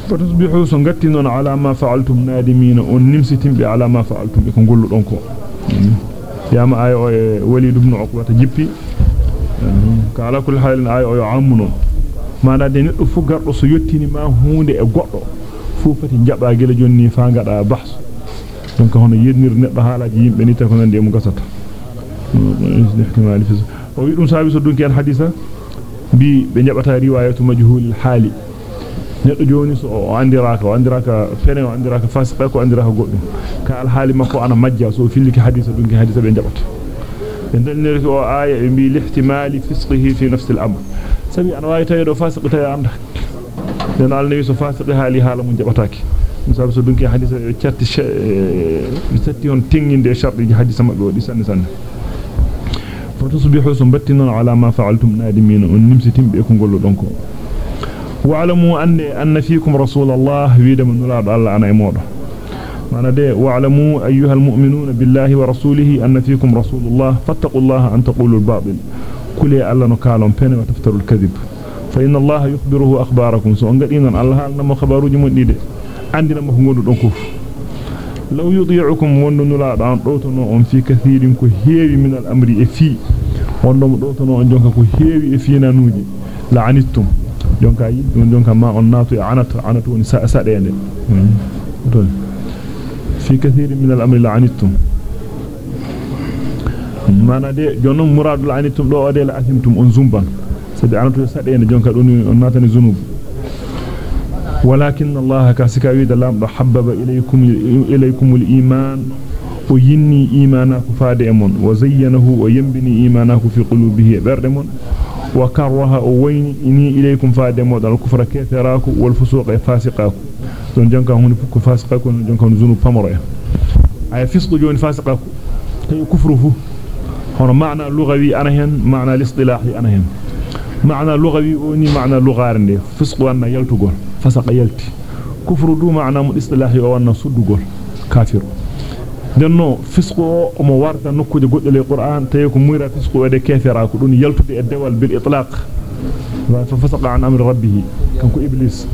فتصبحوا سنغتنون على ما فعلتم نادمين ونمستم على ما فعلتم. بكم قلوا لنكو يا ما آي إيه وليد بن عقبة جيبي كعلى كل حال آي أو إيه عمنون ما نادين فقر سيوتيني ما هوني إيه أقوأ فوفت جابا جيلا جوني فانقر بحث دونك هنا يدنر نبقى حالا جيب بنيتا كنان دي مقصد. ويقولون سابسوا دونك الحديثة بي بنجابتا رواية مجهول الحالي. Fasiqa ko andiraka goddum ka al hali makko ana majja so filliki hadisa dunki hadisa be jabata be dalnere ko aya e bi lihtimali fisqihi fi nafsi al amr sabi ana wawi tawi do fasiq tawi anda den al nabi so fasiqi hali hala mun jabataki sabi so dunki hadisa e ciatti e satti on tenginde shardi hadisa mabbe o di sanne sanne فتصبحوا سنبتنا على ما فعلتم نادمين ونمستم بكم قولوا دونكو واعلموا أن, أن فيكم رسول الله ويد من نلاد الله أنا إموضة معنى ده واعلموا أيها المؤمنون بالله ورسوله أن فيكم رسول الله. فاتقوا الله أن تقولوا الباطل. كل الله نكالهم بين وتفتروا الكذب. فإن الله يخبره أخباركم. سأنقلنا الله أنما خبروا جمون دي عندنا مهنون دونكو law yudi'ukum wondo nulaado an dowtono on fi kathirin ko heewi min al amri e fi wondo mo dowtono on jonka ko heewi e fi nanuji la anittum jonka yi don jonka ma on natu e anata anatu woni sadende don fi kathirin min al amri la anittum mana de jonno muradu la anittum do ode la asimtum on zumban sabi anatu sadende jonka don on natani zunub ولكن الله كاسكا ويد لام حبب إليكم إليكم الإيمان ويني إيمانك فادئمون وزينه وينبني إيمانك في قلوبه بردمون وكرها وين إني إليكم فادئمون الكفر كثراك والفسوق فاسقاك دون جنكا هون فك فاسقاك جنكا هون زنوب فمرأة أي فسق جون فاسقاك كفره. هون معنى لغوي أنا هن معنى الاصطلاحي أنا هن معنى لغوي وني معنى لغارني. فسق وأن يلتقون. فسق يلتي. كفر دو معنى من اصطلاحي وأن صدقون كافر. Denno fisqo o mo warta nokkude godde le qur'an tawi ko muyra fisqo wede kefera ko dun yaltude e dewal bil itlaq wa fa fasaqa an amri rabbih kanko iblis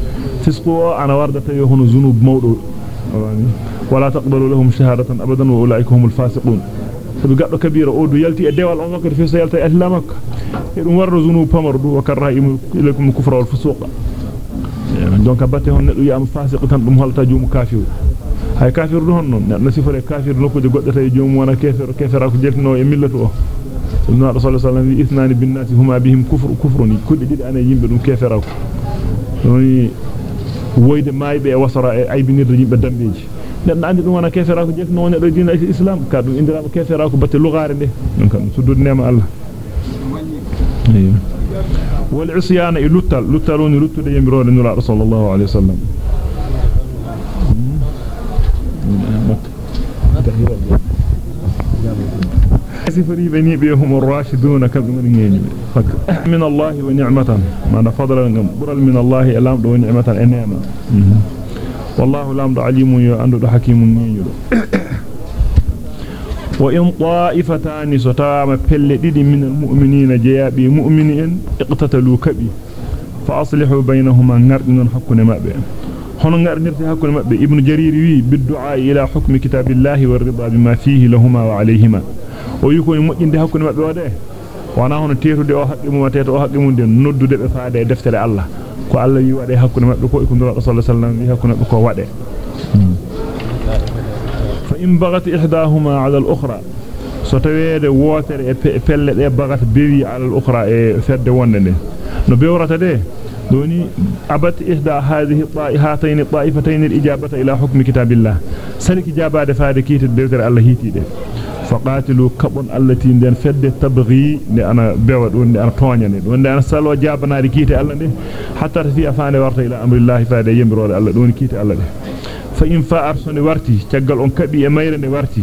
fisqo ana warda tawi hono zunub mawdo wala taqbalu lahum shahadatan abadan wa ulaika humul fasiqun sabi gaddo kabira o du yalti e dewal on wakkati fi so yalta e islamak e dum wardo zunub pamardu wa karrahimu ilaykum kufra wal fusuqa donc batte hon neddo yam fasiq tan dum holta joomu kafir hay kafir du hon non na sifore kafir nokkude goddo tay joomu wana kafir kafira ko jeltino e millatu o sunna rasul sallallahu alaihi wasallam ithnani bin nasi huma bihim kufr kufrun kulli didi ana yimbe dum kefera ko doni woyde maybe e wasara e aybinirde yimbe dambeji neddo andi dum wana kefera ko jek non do diina islam ka dum indirama kefera ko batte lugare de non kam sudud nema allah أيوه والعصيان لuttal luttaloni luttude yamirode nura sallallahu alaihi wasallam سفري بني بهم الراشدون كبمن فك. من الله ونعمة. ما فضل برل من الله لام دو نعمة إنما. والله لام دو عليم يندو حكيم نينيو وإن طائفتان ستام فلدد من المؤمنين جيابي مؤمنين اقتتلوا كبي. فأصلحوا بينهما. نردن حكنا مأبئ hono ngarnirte hakkunde mabbe ibnu jarir wi biddu'a ila hukmi kitabillahi war rida bima fihi lahumma wa alayhima o yi ko mojjinde hakkunde mabbe wade wana hono tetude o haqqi mum teto o haqqi mum den noddude be faade e deftere Allah ko Allah yi wade hakkunde mabbe ko ikundura sallallahu alaihi wasallam wi hakkunde mabbe ko wade fa in bagat ihdahuma ala al-ukhra so tawede wotere e pelle de bagat bewi ala al-ukhra e fedde wonde de no bewrata de دوني أبت إحدى هذه هاتين الطائفتين الإجابة إلى حكم كتاب الله سلك إجابة دفاد كيت الدوتر الله هيتي ده فقاتلوا كبن التي ندن فد تبغي لأنا بيود وندي أنا تونيني وندي أنا سالو جابنا كيت الله ده حتى في أفاني ورت إلى أمر الله فاد يمرو الله دوني كيت الله ده فإن فأرسني ورتي تجعل أن كبي أميرني ورتي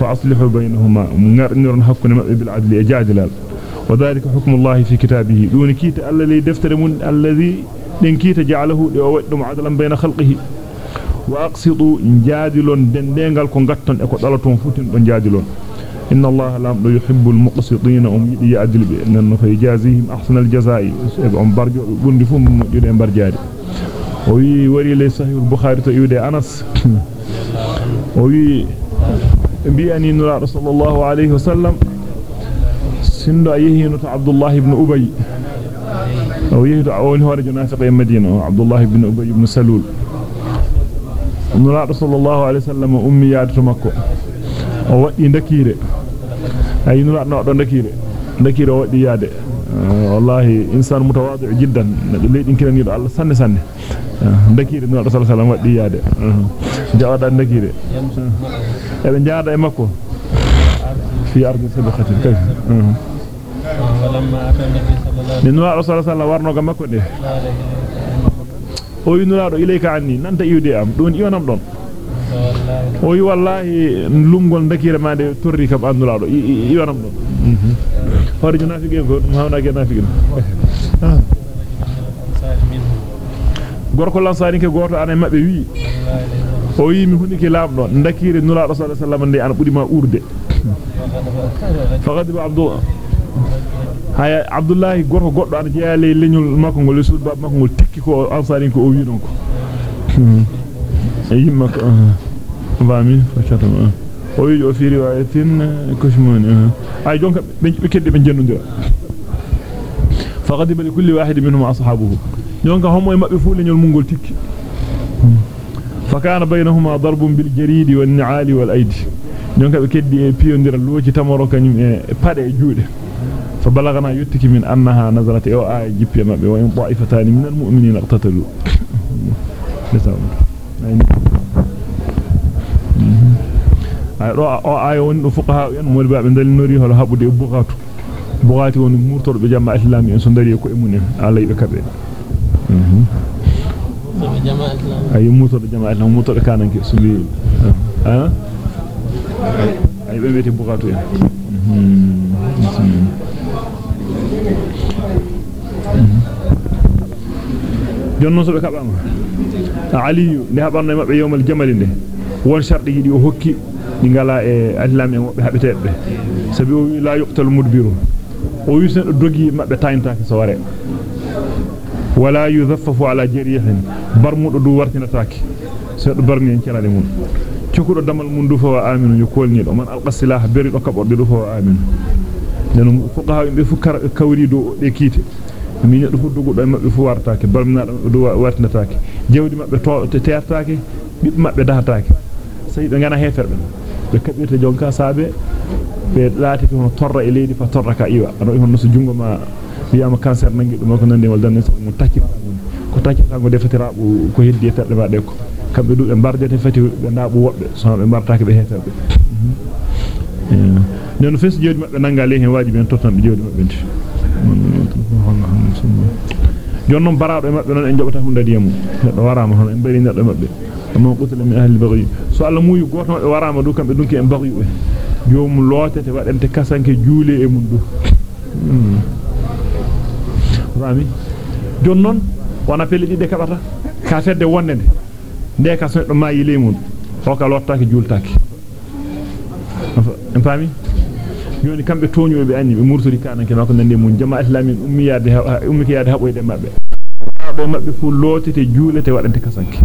فأصلحوا بينهما. نرن حكم بالعدل إجادل وذلك حكم الله في كتابه. دون كيت الذي دفتر من الذي دين كيت جعله لأودم عدلا بين خلقه. وأقسطوا جادلون دندنغال كو غاتون اكو دالاتون فوتين دون جادلون إن الله لا يحب المقسطين أم يعدل بأنه فيجازيهم أحسن الجزاء أم برجو بندي فم يدي برجاري وي وري لي صحيح البخاري تو يودي أنس وي بياني نرى رسول الله عليه وسلم sindo ayehino to Abdullah ibn Ubay o yehido awoni hore munafiq e Madina Abdullah ibn Ubay ibn Salul نرى رسول الله عليه وسلم أمي يعرف مكة وقدي نكيرة أي نرى نكيري نكيرة نكيرة وقدي يعد والله إنسان متواضع جدا ليت إن كنا الله سنة سنة نكيرة نرى رسول الله عليه وسلم وقدي يعد جواد نكيرة إذن جاد مكة في أرض سبع كيف لما أتى النبي صلى الله عليه وسلم نرى رسول الله عليه وسلم o yinuraado ilayka anni nanta iwde am don iwanam don o yi wallahi lungol ndakire mande torri kam andulaado iwanam don hore junafiki ko dum hawna ge nafiki gorko lansari ke goto ana mabbe wi o yi mi huniki lamdo ndakire nura rasulullah sallallahu alaihi wasallam ana budi ma urde faqad abdullah bab makko ngol tikki ko ansari ko o wi non ko e yimma ko bami facata o wi o fi riwayatin kushmani ay jonka be kedde be jennondira faqad bi kulli wahid minhum ashabuhu jonka homo e mabbe fu leñol mungol tikki fakana baynahuma darbun bil jaridi wan ni'ali wal aidi jonka be keddi e piyondira loji tamoro kanyum e pade e juude فبلغنا يتك من أنها نزلت أو آية جبية مبي وإن طائفتان من المؤمنين اقتتلوا o ay woni do fuqaha en mo baabe dal nori holo habude bugatu bugati woni murtor be jama islami en so dari ko e munen Allah yibe kabe ay murtor jama islam murtor kananke so bi jonnon so be kabama ali ne habarno mabbe yowmal jamal de won shardi yidi o hokki di ngala e islam en wobbe habetebe sabi o wi la yuqtal mudbiru o wi sen dogi mabbe tayntake so ware wala yuzaffafu ala jarihin barmudo du wartinataake so do barni en celade mun cukudo damal mun du fa aminu yo kolni do man alqasilah beri do kaborde du fa aminu den fuqaha be fu kawri do de kite mi neddo fu dugo do mabbe fu wartaake barmina do wartinataake jewdi mabbe to teertaake bibbe mabbe dahataake sey be ngana heferbe be kabirta jonka saabe be laati ko torra e leedi fa torra ka iwa ano hono so jungo ma biyama cancer nangi dum ko nande wal dan mo takki ko takki ko defatirabu ko heddi tedde ba de ko kambe du be bardete fati be naabu wobbe so be bartaake be heterbe non fes jodi mabbe nanga le hen wajibi en totan be jodi mabbe jonnon baraado mabbe non en jobata hunde diyam do warama hono en bari neddo mabbe amma qutila min ahli baghi so alla muyu goto mabbe warama du kambe dunki en baghi be joomu lootete wadente kasanke juule e mun du rami jonnon wana pelle dide kabata ka fedde wonnede nde ka so do mayi le mun o ka lottaake jultaake en fami joni kambe toño be anni be murtori kananke mako nande mun jama islamin ummi yaade ummi yaade haboyde mabbe be mabbe fu lotete juulete wadante kasanke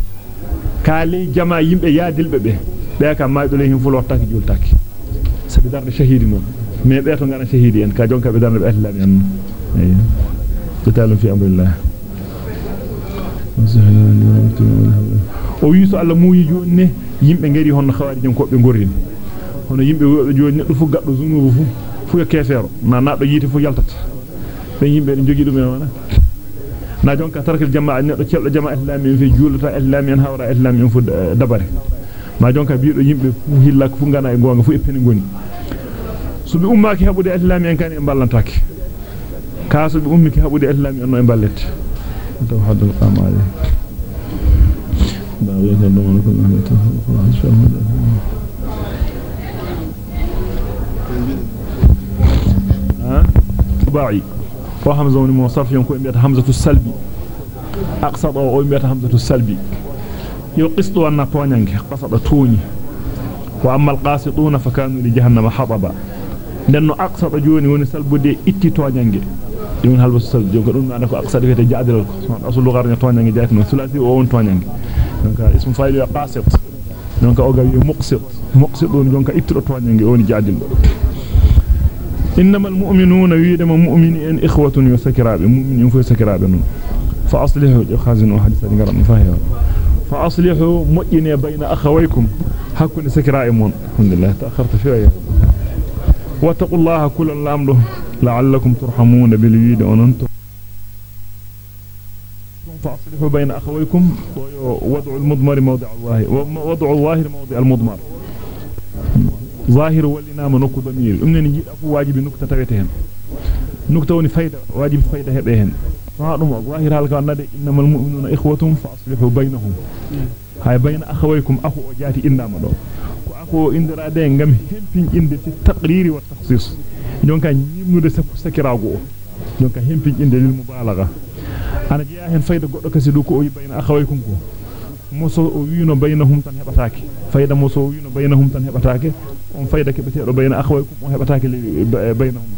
kaali jama yimbe yaadilbe be be ka maydo le hin fu lottaake jultaake sabi darde shahidi non me be to ngana shahidi en ka jonka be darde be islami en ayi tatalu fi amrillah o wi so Allah muuyi jonni yimbe ngari honno khawari jon ko be gorrini hono yimbe joni neddo fu gaddo zunubu fu fu e kefero na naddo yiti fu yaltata be yimbe en jogi dum en wana na jonka tarkil jamaa neddo celdo jamaa islami en fi julata islami en hawra islami en fu dabare ma jonka biido yimbe fu hillaka fu ngana e gonga fu e peni goni so be ummaki habude islami en kan e ballantaki ka so be ummiki habude islami en no e ballete to hadul qamale ba wi tan dum ko na to وحمزه من مصرف ينكو بيت حمزه السلبي اقصد أو بيت حمزه السلبي يقصد ان تونيانك قصد توني واما القاسطون فكانوا لجهنم حطبا لأنه اقصد جوني وني سلبودي itti toñange dum halbu sal jonko dum anda ko aqsad fete jaadilal ko son asulu garnya toñange jaati no sulati o won toñange donc ismu fa'il ya qasit donc o gawi muqsit muqsidun إنما المؤمنون ويدما مؤمنين إخوة يسكراب مؤمنين فيسكراب فأصلحوا خازن حديث نقرأ فاهي فأصلحوا مؤمنين بين أخويكم. حكون سكرائمون الحمد لله تأخرت شوية واتقوا الله كل الأمر لعلكم ترحمون بالويد وننتم. فأصلحوا بين أخويكم. ووضعوا المضمر موضع الظاهر ووضعوا الظاهر موضع المضمر. ظاهر ولنا منكو ضمير. امنا نجي أفو واجب نكتة تغيتهن نكتة وني فايدة واجب فايدة هبهن صادم ظاهر هالك وانده إنما المؤمنون إخوتهم فأصلحوا بينهم. هاي بين أخويكم أخو أجاتي إنما دو. وأخو إندرادين قم همفين إند في التقرير والتخصيص. نيونكا نيمنو دي سكو سكراغو. نيونكا همفين إند للمبالغة. أنا جياهن فايدة قدو كسيدوكو بين أخويكم كو. Ko o bayna akhawaykum ko moso o wiino baynahum tan hebataake fayda moso o wiino baynahum tan hebataake on fayda kebeteedo bayna akhawaykum o hebataake baynahum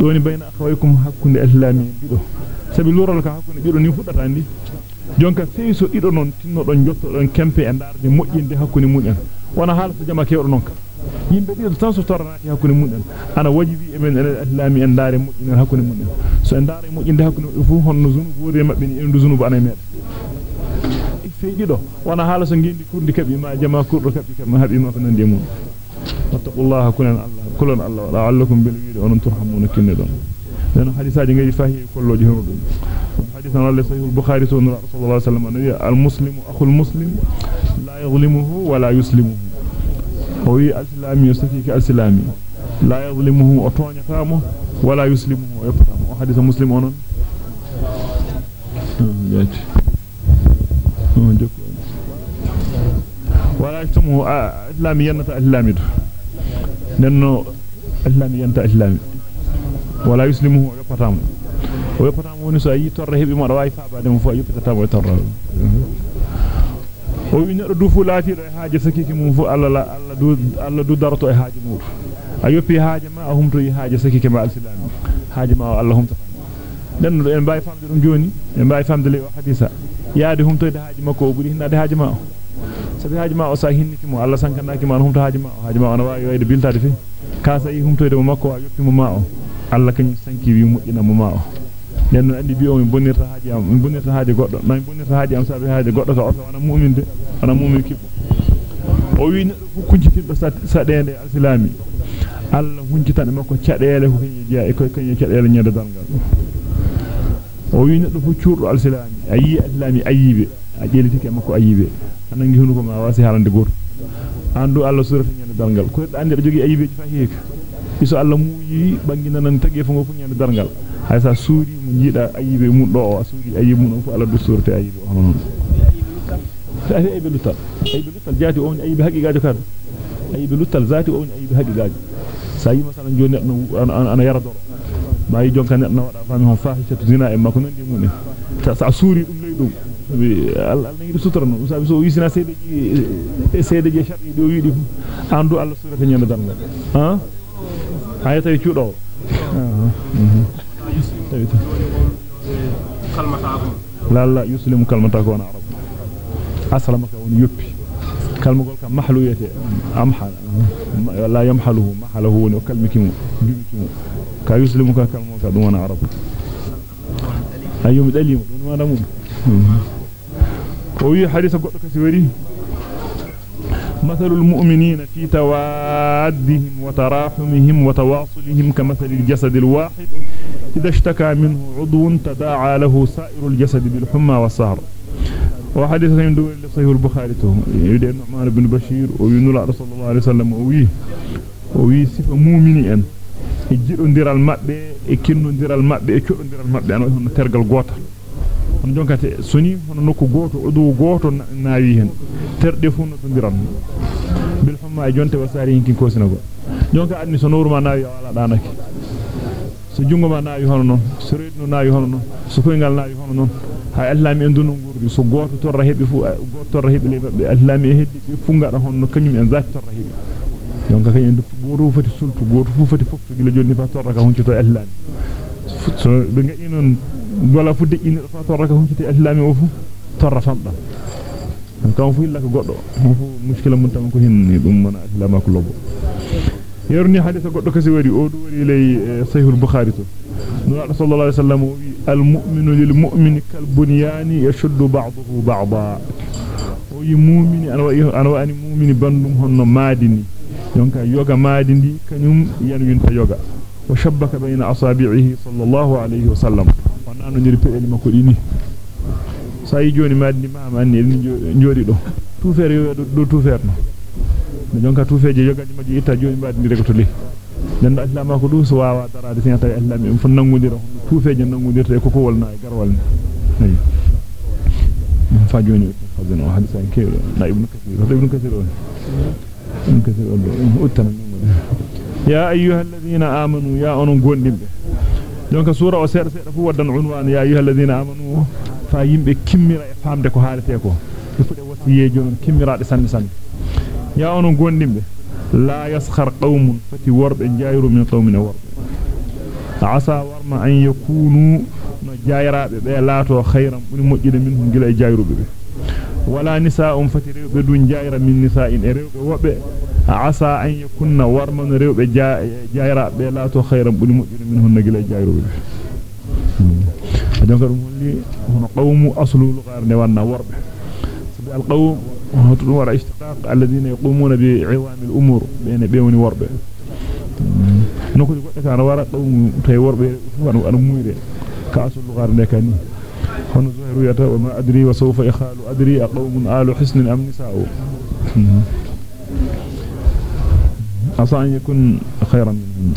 doni bayna akhawaykum hakkunde islami bido sabi lural ka hakkunde bido ni fuddata andi jonka seyso ido non tinno don jotto don kempe e darde mojjinde hakkunde munen wana haala so jama kewdo nonka yimbe dido tan so toranaati hakkunde munen ana wajibi e men islami en dare mojjinde hakkunde munen so en dare mojjinde hakkunde fu honno zunubu wori mabbe ni en zunubu ana med feejido wana haala so ngendi kurdi kabi ma jama kurdo kabi kam habi ma ko nandi mun wattaqullaha kulan allah kulan allah la'allakum bil wili wa turhamuna kinidon dan hadisaaji ngari fahi kolloji hono dum hadith an Allah sahih al-bukhari sunna rasulullah sallallahu alaihi wasallam al-muslimu akhul muslim la yuzlimuhu wa la yuslimuhu o wi al-islami yusaki al-islami la yuzlimuhu o toñatamo wa la yuslimuhu o yoptamo o hadith muslim onon yati ولا يشتمه إسلامي ينتا إسلامي لأنه إسلامي ينتا إسلامي ولا يسلمه ويقتام ويقتام ونسو أي تره بما رواي فعبا دم فو يقتام ويتره وينر دو فلاتي رأي حاجة سكيك من فو الله دو دارتو أي حاجة مور أيوبي حاجة ما أهم تو حاجة سكيك مع الإسلام. حاجة ما الله هم تفهم. لأنه إن باي فهم دون جوني إن باي فهم دلي وحديثة. Yaade humtoyde haaji makko o buri hinnade haaji ma o sabi haaji ma o sa hinniki mo Allah sankanaki ma humto haaji ma o haaji ma ona waawi wayde biltade fi ka sa yi humtoyde mo makko a yoppi mo ma o Allah kany sanki wi mujjina mo ma o den non andi bi o min bonirta haaji am min bonirta haaji goddo nan bonirta haaji am sabi haaji goddo ka o wana mu'min de wana mu'min kibbo o wi neddo fu kunjitimbe sa sa dende al-islami Allah huncitande makko cadele ko kany jeya e ko kany cadele nyade dalgal fu ciurdo al-islami ayi al-islami ayibe a jelitike makko ayibe anangi hunu ko ma wasi halande goto andu Allah surata nyande dalgal ko ande jogi ayibeji fa heeka iso Allah muuyi bangina nan tagi fu ngofu nyande dalgal hay sa suuri mo jida ayibe mun do o suuri ayibe mun fu Allah do surata ayibe hono non ayibe lutal ayibe lutal jati on ayibe haqiqaajo kan ayibe lutal zati on ayibe haqiqaajo sayi masalan joni ana ana yara doro bayi jonka neddo wada fami hon fahishatu zina e makko nandi mun ta sa suuri dum ley dum Allah Allah ngi sutura no sabi so wisina seedeji seedeji sharri do wiidi andu Allah surata nyande dan ha hayata e cuudo la la yuslimu kalmata ko na arab aslamaka won yoppi kalmugol kam mahluyete amhal la yamhaluhu mahalahu wa kalmikimu jumikimu ka ka kalmo ka dum wana arab ayyum dalimu dum wana mum كسوري مثل المؤمنين في توادهم وتراحمهم وتواصلهم كمثل الجسد الواحد. إذا اشتكى منه عضو تداعى له سائر الجسد بالحمى والسهر. وحديث من دول صحيح البخاري. يدي النعمان بن بشير وينولى رسول الله عليه وسلم. وي وي صفة مؤمنين أن jiɗondiral mabbe e kinnondiral mabbe e codondiral mabbe an hono tergal gotal on jonkate soni hono nokku goto odu goto naawi hen terde fu no dondiran bil humma jonte wasari hinkin kosina go jonka adni so noruma naawi wala danake so jungo ma naawi hono non so reedno naawi hono non so koyngal naawi hono non hay allami en dunu ngurdi so goto torra hebi fu goto torra hebi le mabbe allami e heddi fu ngada hono kanyum en zati torra hebi jonka kanyen goto fati sultu goto fu fati fofto gila jonni fa torra ka huncito allami so be ngadi non wala fu deƴƴini fa torra ka hunciti islami o fu torra famda kam fu illa ko goddo fu muskila mun tan ko hinni dum mana islama ko lobo yerni hadith goddo kasi wari o du wari lay sahih al-bukhari to nura sallallahu alaihi wasallam wi al-mu'minu lil-mu'mini kal-bunyani yashuddu ba'dahu ba'da o yi mu'mini ana wa ana wa ani mu'mini bandum honno madini yonka yoga madindi kanyum yanwinta yoga wa shabbaka bayna asabi'ihi sallallahu alaihi wasallam nanu nyiri pedeli makko dini sayi joni madni mama anni en jodi do tufere yo do tuferno no jonka tufeje yogaji maji itta joni madni rego to li den islama ko du so wawa darade sin tawi islami en fu nangudira tufeje nangudirta e koko wolna e garwal ni fa joni fadin o hadisa en keelo na ibnu kathir to ibnu kathir on ibnu kathir on uttana ya ayyuhal ladina amanu ya onon gondimbe donc sura o seeda seeda fu waddan unwan ya ayyuhal ladina amanu fa yimbe kimmira e famde ko haalete ko fude wasiyejo non kimmiraade sanne sanne ya onon gondimbe la yaskhar qaumun fati warbe jayru min qaumin warbe asa warma an yakunu ولا نساء فتريب دون جائرة من نساء إريب وبع عسى أن يكون ورما ريب جائرة بلا تخير بل مؤمن منهن نقل جائر أجل قرم لي هنا قوم أصل الغار نوانا ورب. القوم هو اشتقاق الذين يقومون بعوام الأمور بين بيون ورب. نقول قوم تي ورب. أنا مويري كأصل الغار نكاني. ونزهر يتا وما أدري وسوف يخال أدري أقوم آل حسن أم نساء. عصى أن يكون خيرا منهم.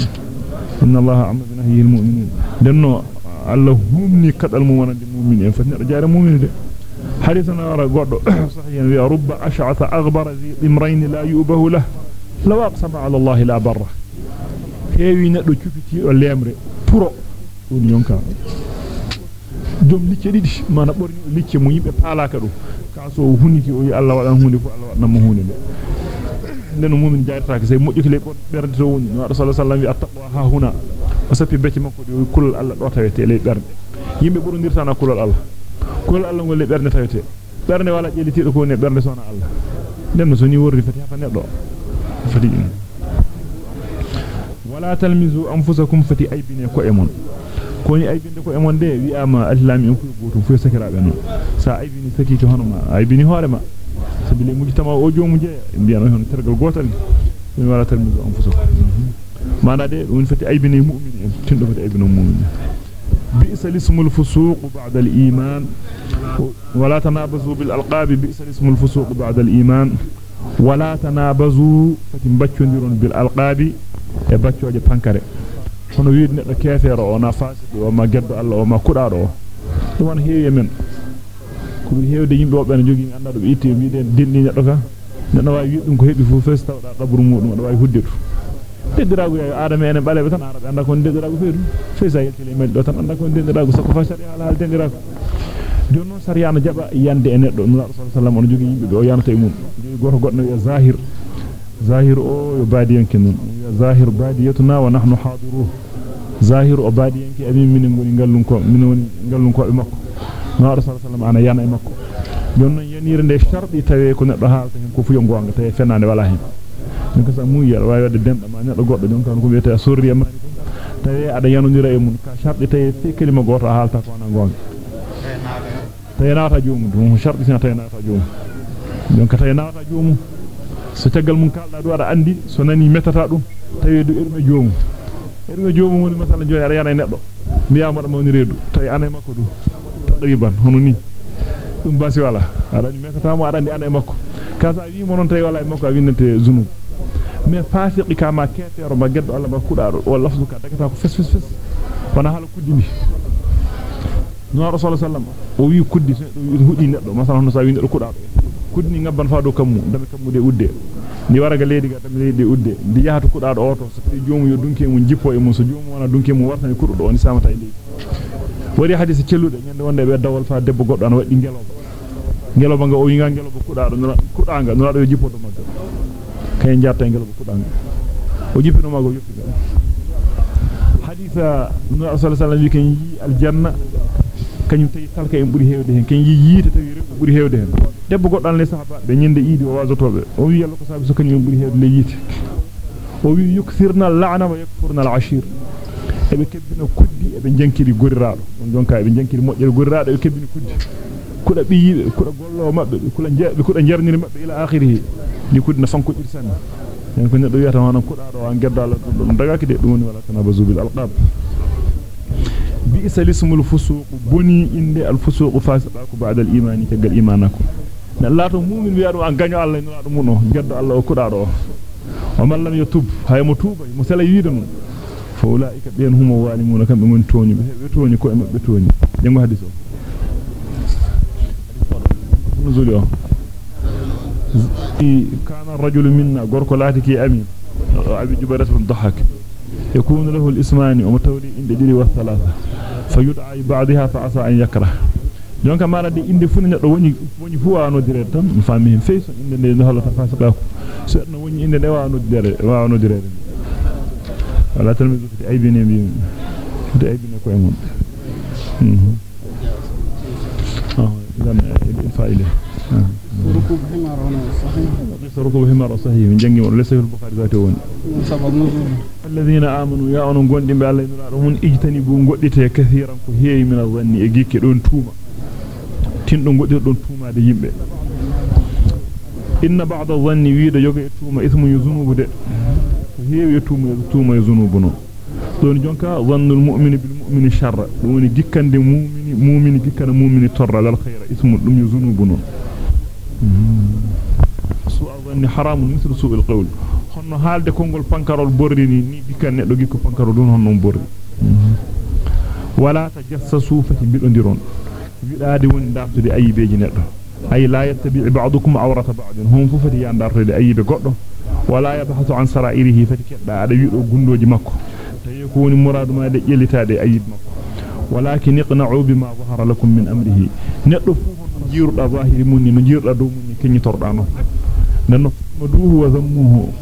إن الله عم بنهيه المؤمنين. لأنه اللهم نكت المؤمنين المؤمنين. فنرجع المؤمنين حديثنا أرى قرد صحيح يا رب أشعث أغبر ذي إمرين لا يؤبه له. لو أقسم على الله لا بره. هيوين لو تشوفتي الأمر برو. ونيونكا. Dum licce didi mana borni licce mu yimbe paalaka dum kaso huniki o yi Allah wadan hunde fu Allah wadan mo hunde de den mu'min jaarta sey mojjuki le berde to woni no sallallahu alaihi wasallam ha huna o sappi becce makko de kulal Allah do tawete le berde yimbe burondirta na kulal Allah kulal Allah ngol le berde tawete berde wala jelitido ko ne berde sona Allah den so ni worri fati ha neddo fati wala talmizu anfusakum fati aybine ko e mon ko ni aybinde ko e mon de wi ama islami en fu goto fu sakiraabe non sa aybini saki to hono ma aybini hoore ma sabile mujtama o joomu je mbiano hono tergal gotal ni wala talmizu anfusakum mana de dum fati aybini mu'mini en tindo fati aybino mu'mini بئس الاسم الفسوق بعد الإيمان ولا تنابزوا بالألقاب بئس الاسم الفسوق بعد الإيمان ولا تنابزوا فتنبتشون بالألقاب يبتشوا جي بانكاري hono wiide neddo kefeero o na fasidi o ma geddo Allah o ma kudaado dum won heewi men ko bi heewde yimbe o ben jogi anda do be itti wiide dindi neddo ka neddo way wi dum ko hebi fu fes tawda dabru mudum do way huddetu deddiraagu yaay adama ene baleebe tan arabe anda ko deddiraagu feedu fesa yeltile mel do tan anda ko deddiraagu sakko fa sharia ala hal deddiraagu don non sariyana jaba yande e neddo nura rasul sallallahu alaihi wasallam jogi yimbe o yanata e mum jogi goto goddo ya zahir zahir o yo badiyanke non ko min woni ngallun ko be makko nura rasul sallallahu ana yana e makko don non yanire de shardi tawe ko neddo haalta hen ko fu yo gonga tawe fenande wala hen min ka sa muyal way wadde demda ma neddo goddo don kan ko wiete sorriya ma tawi ada yanondira e mun ka shardi tawi fi kelima goto halta ko na gonga tawi naata joomum dum shardi sina tawi naata joomum don ka tawi naata joomum so tagal mun kalda do ada andi so nani metata dum tawi do erme joomum erme joomum woni masala joni ada yana neddo mbiya mo woni reedu tawi anay makko dum tadriban hono ni dum basi wala ada ni metata mo ada andi anay makko kasa wi mo non tawi wala e makko a winnete zunub mais fasiqi kama ketero ma geddo Allah ba kudaado o lafzu ka dagata ko fes fes fes wana hala kuddini no rasul sallam o wi kuddi do hudi neddo masalan no sa wi neddo kudaado kuddini ngabban fa do kammu dame kammu de udde ni waraga leedi ga dame leedi udde di yahatu kudaado oto so tawi joomu yo dunke mun jippo e mun so joomu wana dunke mun wartani kududo oni samata e leedi wari hadisi cellude nyande wonde be dawal fa debbo goddo an waddi ngeloba ngeloba nga o wi nga ngeloba kudaado kudanga no do jippo do magga kay jarta ngel bu kudanga o jippino mago yoppiga haditha nu sallallahu alaihi wasallam wi ken yi aljanna kanyum tayi talka en buri hewde hen ken yi yite tawi rebe buri hewde hen debbo goddan le sahaba be nyinde idi o wazotobe o wi yalla ko sabi so kanyum buri hewde le yite o wi yukthirna al'ana wa yakfurna al'ashir ebe kebbina kuddi ebe jankiri gorirado on jonka ebe jankiri mojjere gorirado ebe kebbina kuddi kuda biyibe kuda gollo mabbe kuda jeebe kuda jarniri mabbe ila akhirih ni kudna fanko irsan en ko neddo wiata hono kudaado an geddala dum dagaki de dum woni wala tanabazu bil alqab bi isalismul fusuq boni inde al fusuq fasiqaku ba'da al imani tagal imanako na lato mu'min wiado an gaño Allah no lado muno geddo Allah o kudaado o man lam yatub hay mo tuba mo sala yiida non fa ulaika ben humo walimuna kambe ngon toñu be toñu ko e mabbe toñu jango hadiso nuzuli o كان الرجل منا غوركو لاتيكي امين ابي جبرة بن ضحك يكون له الاسمان ومتولي عند ديري والثلاثه فيدعى بعضها فعسى ان يكره donc mara de inde fu neddo woni woni fu wano dire tan fami hen feyso inde ne holla ta fasaka so no woni inde ne wano dire wano dire wala tan mi zuti aybine bi de aybine ko e mon mhm ah dan fa'ile
ركوب حمار صحيح
ليس ركوب حمار صحيح من جنگي وليس في البخاري ذاته وني الذين امنوا يا ان غوندي be Allah nura mun ijtanibu goddite kathiran ko heewi min zanni e gikke goddir don tuumade yimbe inna ba'da dhanni wiida yoga e tuuma ismu yuzunubu de ko heewi e tuuma tuuma e zunubu no don jonka dhannul mu'mini bil mu'mini sharra dum woni gikkande mu'mini mu'mini gikkana mu'mini torra lal khayra ismu dum yuzunubu no su adhanni haramun mislu su'il qawl honno haalde kongol pankarol borrini ni dikkan neddo gikko pankaro dun honno borri wala tajassasu fati bidondiron widaade woni dartude ayibeji neddo ay la yattabi ba'dukum awrata ba'din hum fu fati yandartude ayibe goddo wala yabhathu an sara'irihi fati kedda ada wido gundoji makko tayi ko woni muradu ma de jelitaade ayib makko walakin iqna'u bima zahara lakum min amrihi neddo fu jiruda zahiri munni no jiruda do munni kenyi torda no nanno maduhu wa zammuhu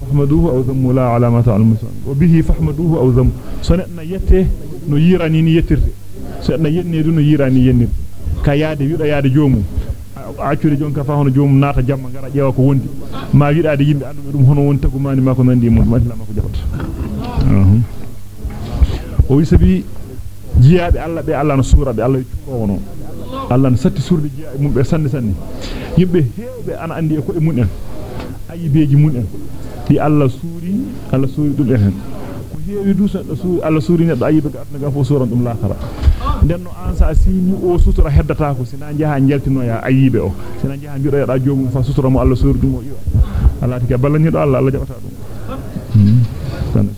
fahmaduhu aw zammu la alamata al musan wa bihi fahmaduhu aw zam sonetna yette no yirani ni yettirte so na yenni du no yirani yennir ka yaade wido yaade joomu accude jonka fa hono joomu naata jamma ngara jeewa ko wondi ma widaade yimbe andu dum hono won tagumani ma ko nandi mun matla ma ko jabata o wi sabi jiyaabe Allah be Allah no suurabe Allah ko wono Allah no satti suurde jiyaabe mum be sanne sanne yimbe heewbe ana andi e ko e mun en ayibeji mun en di alla suuri alla suuri dum en ko heewi du so suuri alla suuri neddo ayibe ga adna ga fo suran dum lakara denno an sa sini o sutura heddata ko sina jaha jeltino ya ayibe o sina jaha bido yada jomum fa sutura mo alla suuri dum o iyo Allah tike ballani do Allah Allah jabata dum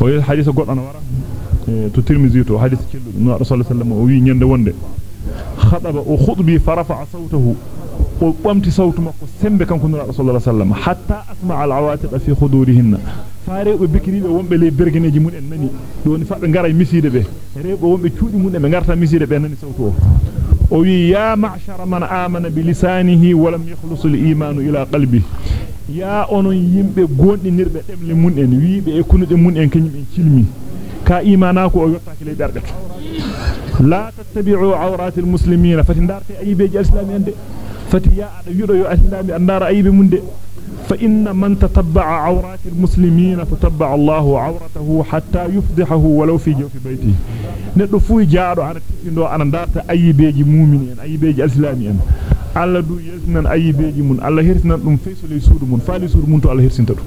o yi hadith goddo na wara to tirmizi to hadith cellu no rasul sallallahu alaihi wasallam o wi nyande wonde khadaba o khutbi farafa sawtahu o bamti sawtu makko sembe kanko nura rasulullah sallallahu alaihi wasallam hatta asma al awatib fi khudurihinna faare be bikribe wonbe le bergeneji mun en nani doni fabbe ngara miside be rebe wonbe cuudi mun be ngarta miside be nani sawtu o o wi ya ma'shara man amana bi lisanihi wa lam yakhlus al iman ila qalbi ya onon yimbe gondinirbe demle mun en wiibe e kunude mun en kanyum en cilmi ka imana ko o yottaki ley berbe la tattabi'u awratil muslimina fatindarte ayibeji alislami ande fati ya ada yudo yo alislami andara ayibe munde fa man tatabba'a awratil muslimina tatabba'a Allahu awratahu hatta yufdihahu walau fi jawfi bayti neddo fu jaado ana tindo ana darta ayibeji mu'mini en ayibeji alislami en alla du yeltinan ayibeji mun alla hirtinan dum feysole suudu mun faali suudu mun to alla hirtinta dum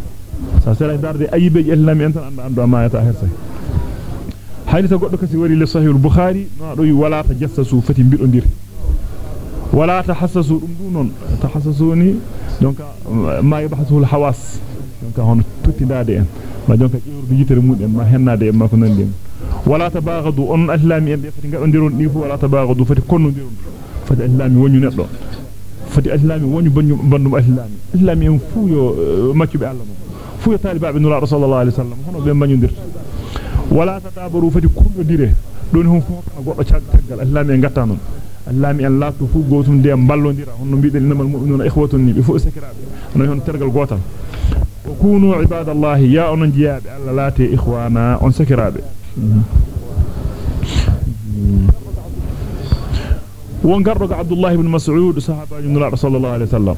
sa sera darde ayibeji alislami en tan anda ando amayata hersay hadith goddo kasi wari le sahih al-bukhari no do ta wala ولا تحسسوا دون تحسسوني. دونك ما يبحثوا الحواس. دونك هون توتي دادي ما دونك يوردو ييتر مودن ما هنادي ما كنندين ولا تباغضوا. أن إسلامي أن. فتي غانديرون ني ولا تباغضوا. فتي كونو ديرون فتي إسلامي وني ندو فتي إسلامي وني بنو بنو إسلامي. إسلامي أن فويو آه، ماتيو بي الله فويو طالب ابن الله رسول الله صلى الله عليه وسلم. هون بي مانيو ندير. ولا تتابروا. فتي كونو ديري. دون هون فوكا غودو تشاغال إسلامي غاتانون gotum de ballondira honno biiden namal mu'minuna ikhwatun ni be fu sakiraabe on hon tergal gotal wa kunu ibadallahi ya onon jiyaabe alla laate ikhwana on sakiraabe won gardo ga abdullah ibn mas'ud sahaba nura sallallahu alaihi wasallam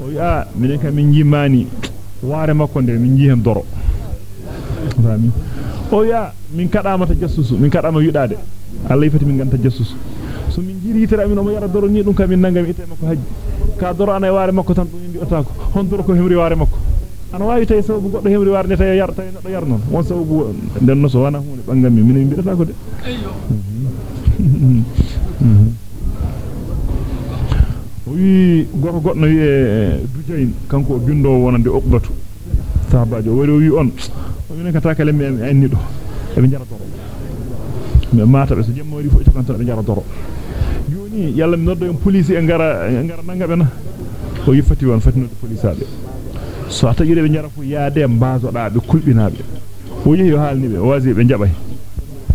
o ya minen kam min jimani waare makko de min jihen doro fami o ya min kadama tajassusu min kadama yudade Allah yifati min ganta jassusu so min jiri yitere amin o mo yara doro ni dum kam min nangam ite makko haji ka doro ana waare makko tan dum indi otako hon doro ko hemri waare makko ana waawi tay sababu goddo hemri waare ne tay yar tay neddo yar non won sababu den no so wana hunde bangam mi min bidata ko de wi gorko goddo wi e dujayn kanko bindo wonande okbatu sahabajo wari wi on minen ka takale mi anni do e be jara doro me mata be so jemmo wari fu to kan be jara doro yalla mi noddo en police e ngara ngara nangabe na o yifati won fati noddo police abe so ata yide be jara fu yaade mbazoda be kulbinaabe o yehi yo halni be wazi be jabay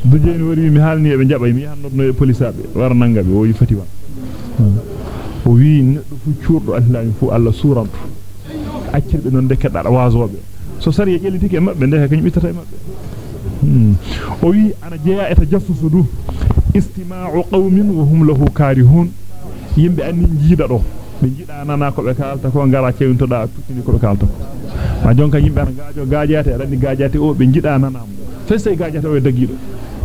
dujeni wari mi halni be jabay mi hannodno e police abe war nangabe o yifati won o wi neddo fu ciurdo aslami fu alla surantu accirbe non de kedda wazobe so sari jellitike mabbe nde kany bitata e mabbe o wi ana jeya eta jassusu du anni jiida do be jida nana ko be kalta ko ngara cewintoda tuttini ko be kalta ko ma jonka yimbe ana gaajo gaajate adani gaajate o be jida nana mo fesse gaajate o dagido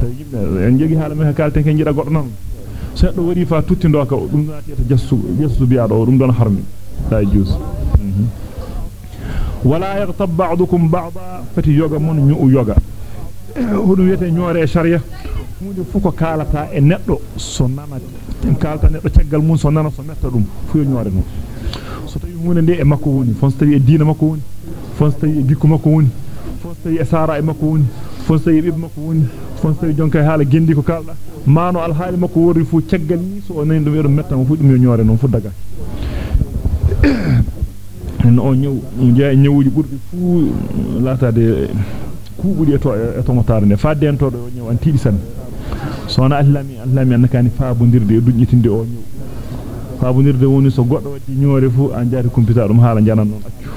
to yimbe en jogi haala me kalte ken jida goddo non seddo wari fa tuttindo ka dum naati eta jassu jassu biado dum don harmi ta jus wala yaghtab ba'dukum ba'da fati yoga mon nyu yoga hono wiyete ñoore sharia hunde fu ko kalata e neddo so nana kalata neddo caggal mun so nana so metta dum fu ñoore non so tawi hunde de e makko woni fon so tawi e diina makko woni fon so tawi e gikku makko woni fon so tawi e sara e makko woni fon so tawi e bibbe makko woni fon so tawi jonka haala gendi ko kalda mano al haali makko wori fu caggal ni so onen dum e metta mo fu dum ñoore non fu daga en o ñew jeey ñewuji burdi fu latade kuubudi e to e to motare ne fadde to do ñew an tiidi sona allami allami an kani faabondirde e dunjitinde o ñew faabondirde woni so goddo waddi ñoore fu an jaati computer dum haala janan non accu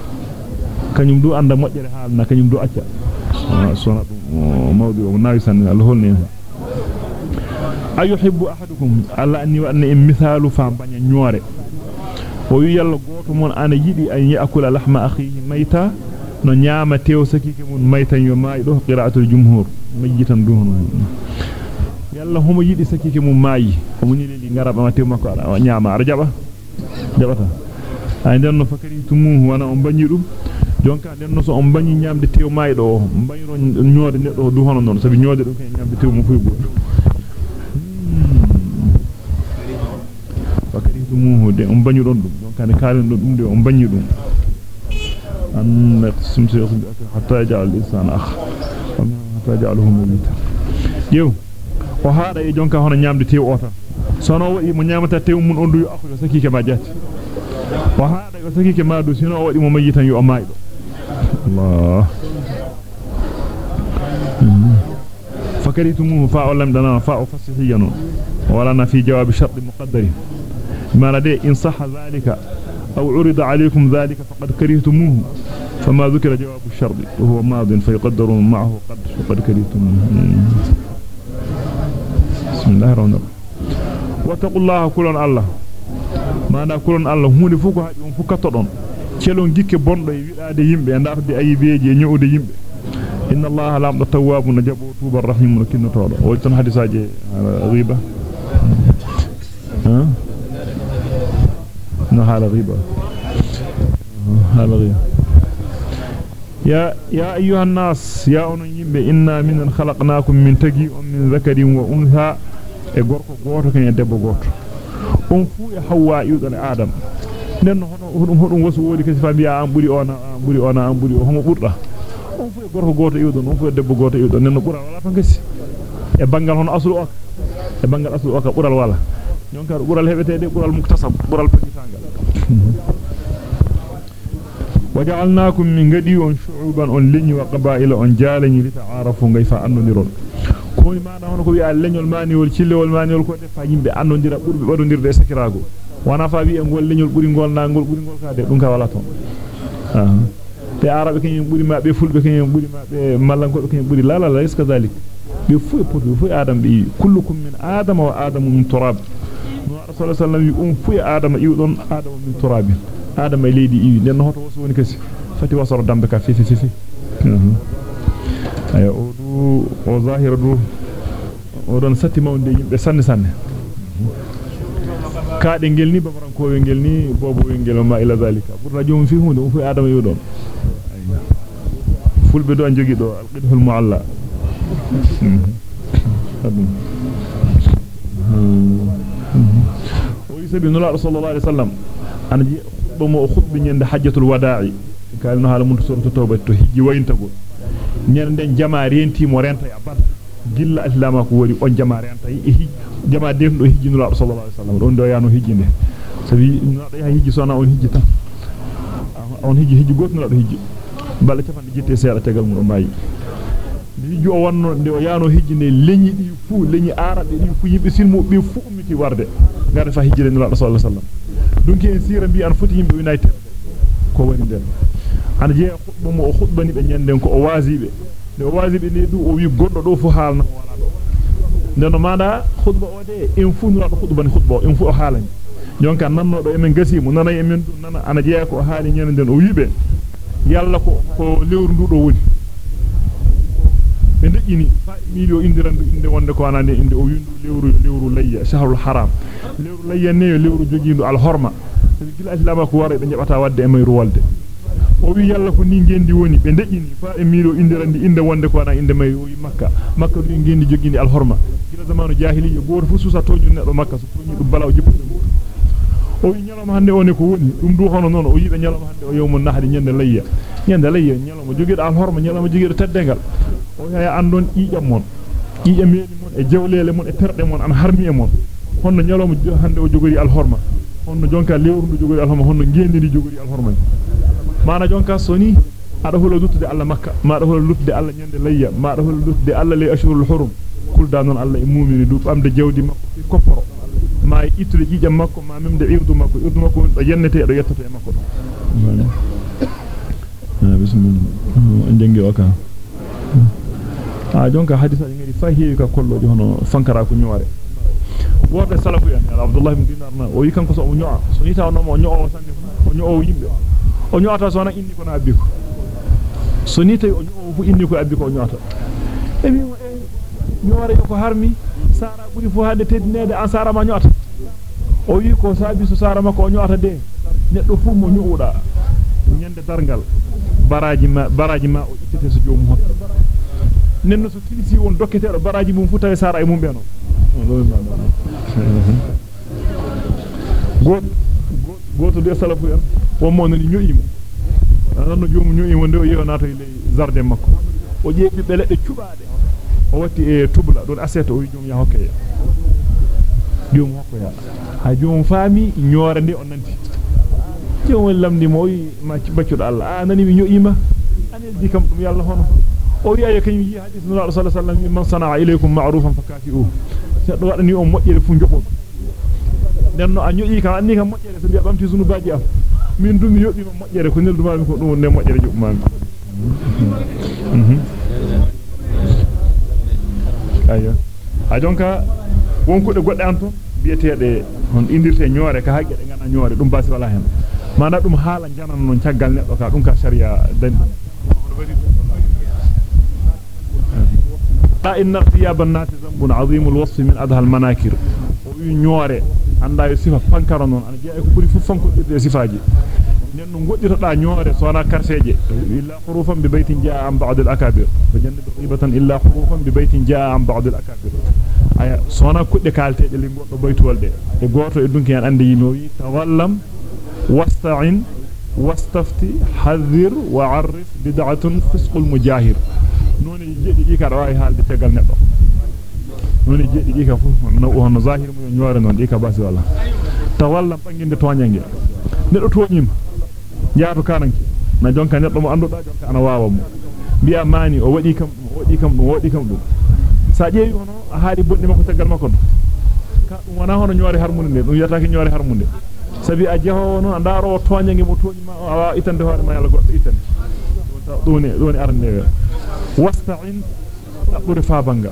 kanyum du anda mojjere haalna kanyum du acca sona dum mawdi o nawi san Allah holni ayuhibbu ahadukum alla anni wa anna mithalu fa banya ñoore o wi yalla goto mon ana yidi an yaakula lahma akhihi mayta no nyaama tew sakike mun maytan yo maydo qira'atul jumhur majitan dun yalla homo yidi sakike mun mayi homo ni leli ngaraba ma tew makko ara nyaama ara jaba jabata ay denno fakari tumuhu wana on banyi dum jonka denno so on banyi nyamde tew maydo o bayro nyoode neddo du hono non sabi nyoode dum kay nyamde tew mo fuy goto fakari tumuhu de on banyi don dum jonka ne kalen dum de on banyi dum an naqsim sayyidu hatta ja'al al-insana akh hatta ja'aluhu mawita yew o haada e jonka hono nyamde tew o tan sono wadi mo nyamata tew mun on du yo akko sakike ma jatti o haada yo sakike ma du sino wadi mo mayitan yo maydo Allah فكرتموه فاء لم دنا فاء فصحيا ولنا في جواب شرط مقدر ما لدي إن صح ذلك أو عرض عليكم ذلك فقد كرهتموه فما ذكر جواب الشرط وهو ماض فيقدر معه قد فقد كرهتموه بسم الله ما نا كلن الله هوني فوكو هادي اون فوكا تودون تيلون جيكي بوندو ويداده ييمبي اندارد أي بيجي نيوودو ييمبي إن الله لام التواب نجبو توب الرحيم لكن تولو أو تن حديثاجي غيبة. ها؟ نو حال يا يا أيها الناس يا اون ييمبي إنا من خلقناكم من تجي ومن ذكر وأنثى. إغوركو غوتو كان يدبو غوتو on fu e hawa yudon adam nen hono hudum hudum wasu wodi kasi fa biya am buri ona am buri ona am buri homo burda on fu e gorko goto yudon on fu e debbo goto yudon nen bura wala ton kasi e bangal hono aslu ok e bangal aslu ok bural wala nyon kar bural hebetede bural muktasab bural pagitangal waja'alnakum min gadi on shu'uban on linyi wa qaba'ila on jalani li ta'arafu ko maada hono ko wi'a leñol maniwol cillewol maniwol ko defa yimbe andondira burbe badondirde sakirago wana fa wi ngol leñol buri ngol nangol buri ngol kaade dum ka wala ton ah be arabe kanyum buri ma be fulbe kanyum buri ma be mallanko kanyum buri la la la iska dalik be fu potu fu adam bi kullukum min adam wa adam min turab no rasul sallallahu alaihi wasallam um fu adam iwdon adam min turabin adam e leydi iwi den hoto woni kasi fati wasoro dambe ka fi fi fi ayo du o zahira du o don satti mawnde yimbe sanne sanne kaade ngel ni babaran ko ngel ni bobo ngel ma ila zalika burna jom fi hunde fu adam yo don fulbe do jogi do alqidhul mualla o yisabi nula sallallahu alaihi wasallam an ji khutba mo khutbi nyande hajjatul wada'i kalno hala mun suratu tawba to hijji wayntagol nyande jama renti mo renta e abad gilla islama ko wori on jama renta e jama defdo hijji nula sallallahu alaihi wasallam don do yano hijji ne sabi nula ya hijji sona on hijji tan on hijji hijji goto nula do hijji balla cafande jitte seeda tegal mun o mayi hijji o wonno nde o yano hijji ne leñi di fu leñi arabe di fu yimbe silmo be fu ummiti warde ngada fa hijji nula sallallahu alaihi wasallam dunki en sira bi an foti yimbe united ko woni den ana je khutba mo khutbani be nyanden ko o wazibe ne o wazibe ne du o wi goddo do fu haalna wala do den manda khutba o de en fu nura do khutbani khutba en fu o haalani jonka nanno do emen gasi mu nana emen du nana ana je ko haali nyanden o wibe yalla ko ko lewru ndu do woni be dejini milio indirandu inde wonde ko anande inde o windu lewru lewru layya shahrul haram lewru layya ne lewru jogindu al horma gila islama ko wara be jabata wadde e mayru walde o wi yalla ko ni ngendi woni be dejini fa e milio indirandi inde wonde ko ana inde may wi makka makka du ngendi jogindi al horma gila zamanu jahiliya goto fu susa toñu neddo makka so toñu dum balaw jippu o wi nyaloma hande one ko woni dum du hono non o yibe nyaloma hande o yawmun nahri nyande layya nyande layya nyaloma jogido al horma nyaloma jogido teddengal o ya andon ijam mon ijam meedi mon e jewlele mon e terde mon an harmi e mon honno nyaloma hande o jogori al horma honno jonka lewru jogori al horma honno ngendi ndi jogori al horma mana jonka soni ada holo luttude alla makka ma ada holo luttude alla nyande layya ma ada holo luttude alla le ashurul hurum kulda non alla e mu'mini du bamde jawdi makko fi kopporo ma ittude jijam makko ma memde irdu makko irdu makko do yennete do yettata e makko ah bismillah jangi waka ah jonka hadisa ngari fahi ka kolloje hono fankara ko nyoore wobe salafu en abdullah ibn dinar na o yikan ko so o nyoa so ni taw no mo nyoa sanne o nyoa yimbe o nyoata so na inni ko na abbi ko so ni tay o fu inni ko abbi ko o nyoata e mi e nyoore ko harmi sara buri fu hade teddinede an sara ma nyoata o wi ko sabi so sara makko o nyoata de neddo fu mo nyuuda nyande dargal baraji ma baraji ma o ittete so joomu hon nenno so tilisi won dokketeedo baraji mum fu tawe sara e mum beno got goto de salafu en o mo nani nyoyimo nanno joomu nyoyimo nde o yeho nato e jardin makko o jeebi be ledde cubaade o watti e tubla don asete o joom ya hokke joom hokko ya ha joom faami nyoore nde on nanti joom lamdi mo wi ma baccudo Allah a nani mi nyoyima anel di kam dum yalla hono o wi ay kanyum yi hadith nura sallallahu alaihi wasallam man sana'a ilaykum ma'rufan fakafi'u seddo wadani on mojjere fu jobo nenno a nyoyi kam anni kam mojjere so biya bamti zunubaji am min dum mi yobi mo mojjere ko neldu mami ko dum ne mojjere jobmami ayo a jonka wonkude godde an ton bietede hon indirte nyoore ka haqqe de ngana nyoore dum basi wala hen mana dum haala janan non ciagal neddo ka dum ka sharia dan ta inna thiyab an-nas zambun 'azim al-wasf min adha al-manakir o nyoore anda yo sifa pankaro non ana jeey ko buri fu fanko de sifaji nen no godditoda nyoore sona karseje illa hurufan bi baytin jaa am ba'd al-akabir wa jannatu qibatan illa hurufan bi baytin jaa am ba'd al-akabir aya sona kudde kalteje li goddo baytolde e goto e dunki en ande yino wi tawallam wasta'in wastafti hadhir wa'arif bid'atun fisqul mujahir noni jeddi di ka rawi halde tegal neddo noni jeddi di ka fu no hono zahir mu nyoore non di ka basi wala tawallam banginde toñange neddo toñima jaato kananke na jonka neddo mo anduda jonka ana waawa mo biya mani o wadi kam o wadi kam o wadi kam dum sa jeewi hono a haadi boddi makko tegal makko ka dum wana hono nyoore harmunde dum yata ke nyoore harmunde sabi a jeho non andaro toñange mo toñima o awa itande hoore ma yalla goddo itande doni doni arne wasta'in tabure fabanga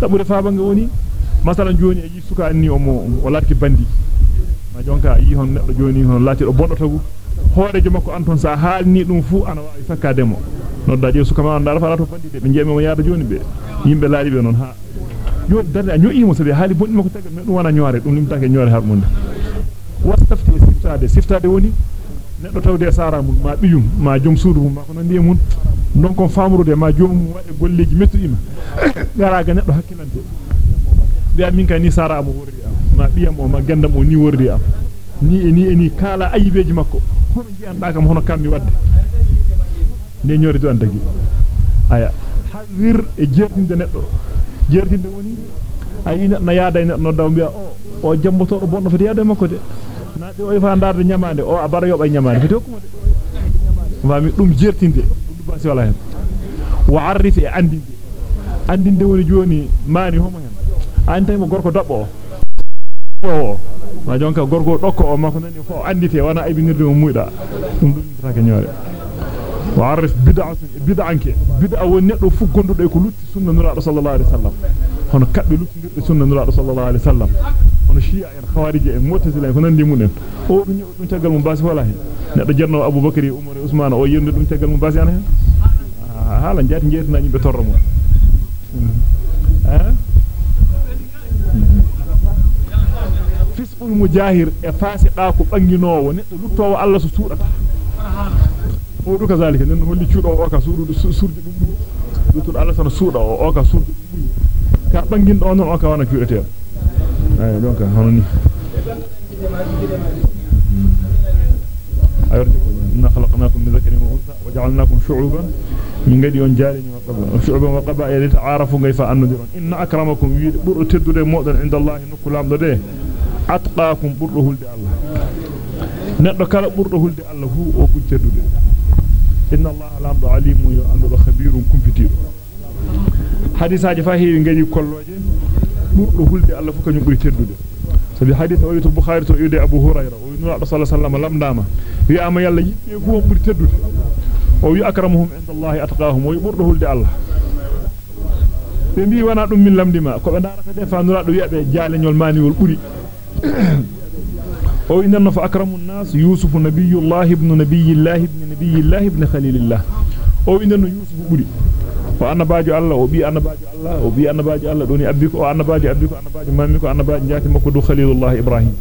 tabure fabanga woni masalan joni e suka anni o mo o larki bandi ma jonka yi hon neddo joni hon lati do bondo tagu hoorejo makko anton sa haalni dum fu ana waawi fakkade mo nodda je suka ma andara fara to bandi de be jemi mo yaada joni be yimbe laari be non ha joni darde a nyo'i mo sabi haali bondi makko tagal me dum wana nyoore dum limtake nyoore harmunde wastafti siftade siftade woni neddo tawde sara mun ma biyum ma jom suudu mun ma ko non mun non kon famrude ma jom wade golleji mettu ima garaga neddo hakkilante biya min ka ni sara am wordi am ma biyam o ma gendam o ni wordi am ni e ni e ni kala ayibeji makko hono jian da kam hono kammi wadde ne nyori do andagi aya hadir e jertinde neddo jertinde woni ayi na yaada e no daw biya o o jamboto do bonno fati yaade makko de naade o fa ndarde nyamande o abara yoba nyamande fati hokkumo de fami dum jertinde dum basi wala hen wa arif e andinde andinde woni joni mani homo hen ante mo gorko dabbo o ma jonka gorgo dokko o mako nani fo andite wana aybinirde mo muyda dum dum take nyore wa arif bid'atun bid'anke bid'a won neddo fu gondudo e ko lutti sunna nura sallallahu alaihi wasallam hono kabbe luttindirde sunna nura sallallahu alaihi wasallam hono shi'a en khawarij en mu'tazila ko nandi munen o dum dum tagal mo basi wala hen neddo jerno abubakar umar usman o dum tagal basi hen yimbe torro ha fisqul mujahir e fasiqa ko banginowo neddo luttowo Allah so suudata o du kazalika nen holli ciudo o ka suudu surdi dum dum lutul Allah sana suuda o o ka surdi dum ka bangindo non o ka wana ciudete ay donc hono ni ayor inna khalaqnakum min dhakarin wa untha waja'alnakum shu'uban min gadi on jaarini wa qabla shu'uban wa qaba'ila li ta'arafu kayfa annudiron inna akramakum wiide atqaakum burdo hulde Allah neddo kala burdo hulde Allah hu o bu teddude inna Allah lamdo alimu yo andudo khabirun kumpitido hadisaaji fa heewi ngari kolloje burdo hulde Allah fu kanyum buri teddude sabi hadith o bukhari to yude abu hurayra o nura sallallahu alaihi wasallam lamdama wi ama yalla yibbe fu buri teddude o wi akramuhum Allah atqahum o burdo hulde Allah be mbi wana dum min lamdima ko be darata de nura do wi'abe jaalenyol maniwol buri أو إن النف أكرم الناس يوسف نبي الله ابن نبي الله ابن نبي الله ابن خليل الله. أو إن يوسف بري وأنا باجي الله وبي أنا باجي الله وبي أنا باجي الله. دوني أبيك أو أنا باجي أبيك أنا باجي مامك أنا باجي جاتي ما كدو خليل الله إبراهيم.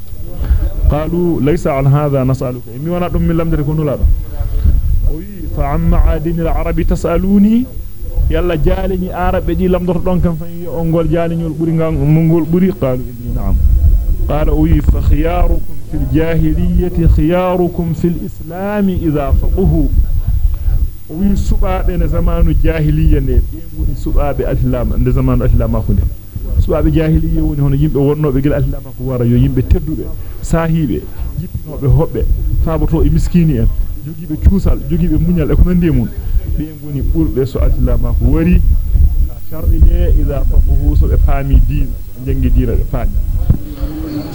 قالوا ليس عن هذا نسألك. إني وأنا أدم من لم تكن لا فعم عادين العرب تسألوني يلا جالني عرب دي لم تردون كم في أنقول جالني البوري قالوا إني نعم. قال أوي فخياركم في الجاهلية خياركم في الإسلام إذا فقهوا. أوي سباب نزمان الجاهلية سباب أسلام نزمان أسلام أخونا. سباب الجاهلية ونحن يمب ورنو بقل أسلام أخوارا يمب تبدو بي ساهي بي يبنو بحب بي فابطو مسكيني جوجي بي كوسال جوجي بي منيال أكمن ديمون. بيانبوني قول بي سو أسلام أخواري شرده إذا فقهوا سو بفامي دين جنجي دين فامي.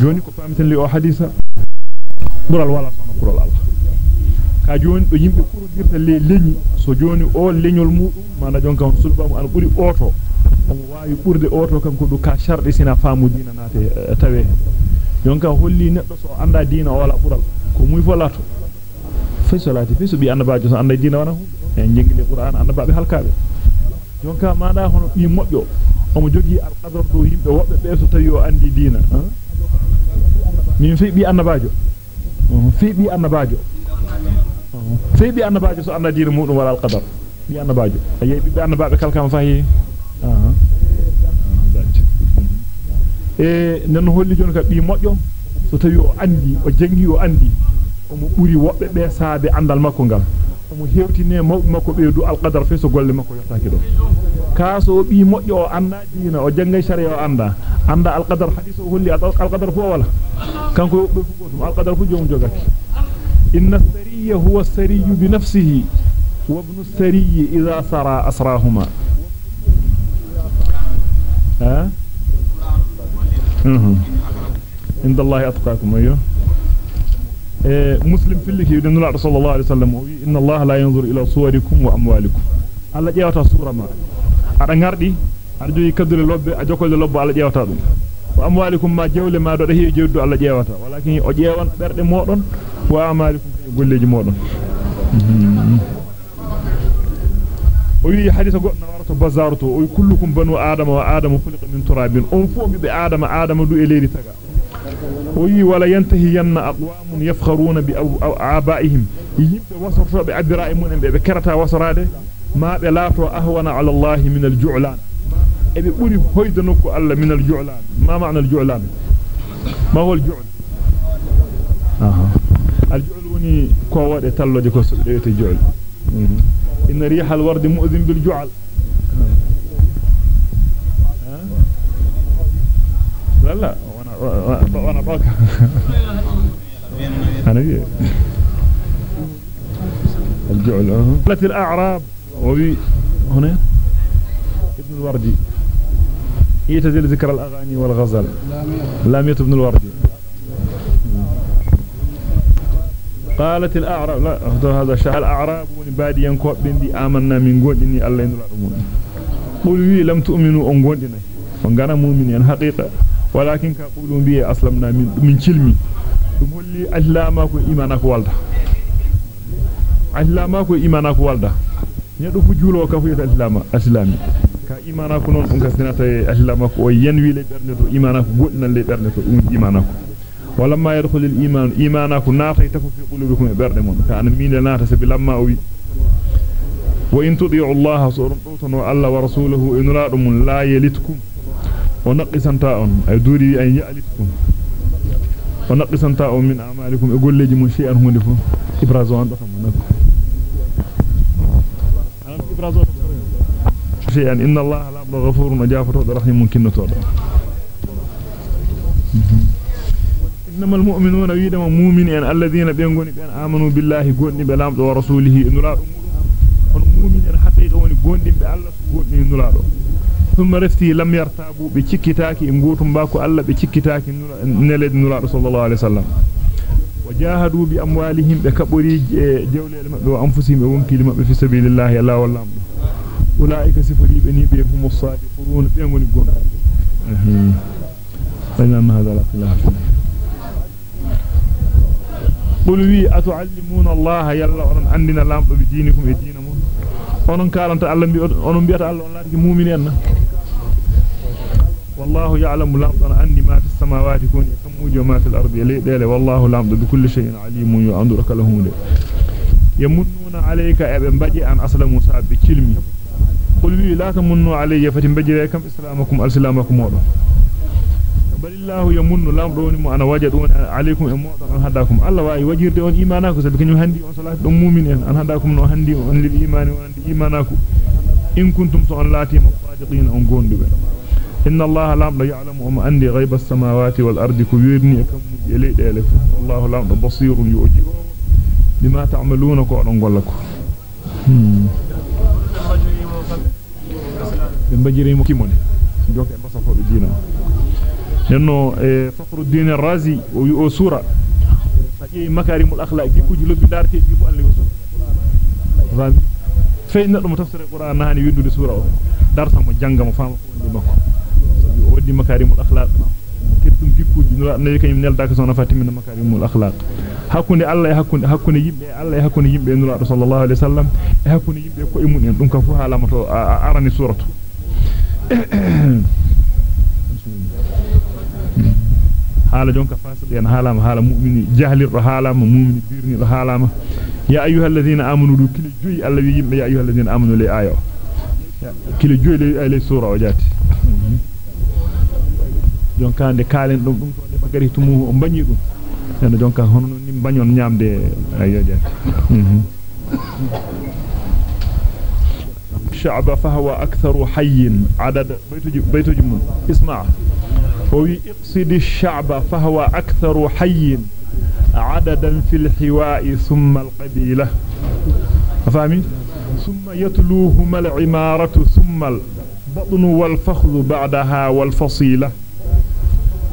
Joni ko famiten li o hadisa bural wala sono kural Allah ka joni do yimbe kurodirta le leñi so joni o leñol mudum manda jonka on sulbamu an buri oto on waawi burde oto kanko du ka shardi sina faamu dina nate tawe jonka holli neddo so anda dina wala bural ko muy folato fe salati fe so bi annabajo so anda dina wana en jengile qur'an annababe halkaabe jonka manda hono bi modjo omo jogi al qadar do yimbe wobbe be so tawi o andi dina min fi bi annabajo fi bi annabajo fi bi annabajo so anda dina mudum wala al qadar bi annabajo ayi bi annababe kalkam fahi aha e nan holli jon ka bi modjo so tawi o andi o jangi o andi omo buri wobbe be saabe andal makko ngal omo hewtine mawbe makko be du al qadar fe so golle makko yottaaki do kaaso bi modjo o anda diina o jangay sharia o anda anda al qadar hadith o holli al qadar fu wala kanko be fu gotum al qadar fu jom jogaki inna as-sariyya huwa as-sariyyu bi nafsihi wa ibn as-sariyyi idha sara asrahuma ها عند الله أتقاكم أيوه مسلم في اللي يدن الله صلى الله عليه وسلم. إن الله لا ينظر إلى صوركم وأموالكم. الله جاوتا صورة ما. أنا أرجو يكدر اللب أجوكل اللب على جاوتا دون وأموالكم ما جول ما دوده هي جود على جاوتا ولكن أجيوان برد مودن وأموالكم قل لي مودن وي حديث غدنا ورته بازارته وي كلكم بنو آدم وآدم خلق من تراب. ام فو بي آدم آدم دو اليدي تاغا وي ولا ينتهي ين أقوام يفخرون بآبائهم يبه وصرتو بأبراء من بي كرتا وصراده ما بلاتو أهون على الله من الجعلان. إبي بوري هويدنكو الله من الجعلان. ما معنى الجعلان؟ ما هو الجعل؟ أها. الجعل وني كو وده تالودي كو سديته جعل. إن ريح الورد مؤذن بالجعل. لا لا. وأنا باك أنا الجعل قالت الاعراب وبي هنا ابن الوردي يتزل ذكر الاغاني والغزل لامية ابن الوردي قالت الأعراب لا هذا شاء الأعراب ونبادي ينكو بندي آمنا من قدني الله ينرى قل لم تؤمنوا أن قدنا فنغانا مؤمنين حقيقة ولكن كقولوا بي أسلمنا من من شلمي ثم لي أسلامكم إيمانك والده. أسلامكم إيمانك imanako non dum kasnata islamako o yenwi le berne to imanako goddinan le berne to dum imanako ولما يدخل الإيمان إيمانك ناتا يتفو في قلوبكم إبردمون كأن مين ناتا سبلما أوي. وإن تضيعوا الله سورتون الله ورسوله إن رادم لا يلتكم. ونقصا تاء أي دوري أن يألتكم ونقصا تاء من أعمالكم. يقول لي من شيئا هم دفو إبرازوان دفن إبرازوان شيئا. إن الله لا غفور وجافر رحيم ممكن تودع إنما المؤمنون ويدما مؤمنين الذين بينغوني بين آمنوا بالله غوني بلامدو ورسوله نرادو on mu'minin haqiqa woni gondim be Allah so godni nulaado thumma ثم رفتي لم يرتابوا بكتاكي انغوتم باكو الله بكتاكي نلد نلا رسول الله عليه وسلم. وجاهدوا بأموالهم بكبري جوليل مبه وأنفسهم وامكيل مبه في سبيل الله الا والله. أولئك سفلي بني بهم الصادقون. بيمون غون فنعم هذا الخلاف قل وي أتعلمون الله؟ يلا ورن عندنا لامبه دينكم ودينكم onon karanta allah bi onon biata allah on laati mu'minena wallahu ya'lamu lamdan andi ما في السماوات كون كم ما في الأرض ليدele والله لامد بكل شيء عليم يعندرك لهم يمنون عليك ابن بجي أن اسلموا صاب كلمي قل لي لا تمنوا علي فتن بجي كم إسلامكم ألسلامكم مودو بل الله يمن لام دوني أنا وجد عليكم مودو أن هداكم. الله وأي وجيرده kanyum handi on salatu dum mu'min en an hadakum no handi on lil imani on imanako in kuntum so on lati إن الله لا يعلمهم أني غيب السماوات والأرض كبيرني أكم يلي ذلك الله لا بصير يؤجي. بما تعملون قرن قلكم. بجري مكيمون جوك بصف الدين. لأنه إيه، فخر الدين الرازي وسورة فأي مكارم الأخلاق. يكوج لب دارتي يجب أن يوصل فإن المتفسر القرآن نهاني يدو لسورة. دارسا مجنغا مفاهم مفاهم مفاهم مفاهم o waddi makarimul akhlaq keddum gikkuji nura nayi kanyum nelda ka sona fatimina makarimul akhlaq hakkunde Allah e hakkunde hakkunde yimbe Allah e hakkunde yimbe nura sallallahu alaihi wasallam e hakkunde yimbe ko e mun en dum ka fu halama to arani suratu haala jonka fasiq en halama hala mu'mini jahlir halama mu'mini birni halama ya ayyuhalladhina amanu du kili joyi Allah wi yimbe ya ayyuhalladhina amanu li ayo kili joyi le le sura o jati jonka de kalen dum dum bagari tumu o bagni dum jonka hono ni bagnon nyamde الشعب فهو أكثر حي عدد بيت جمون اسمع هو يقصد الشعب فهو أكثر حي عددا في الحواء ثم القبيلة فاهمين ثم يتلوهما العمارة ثم البطن والفخذ بعدها والفصيلة.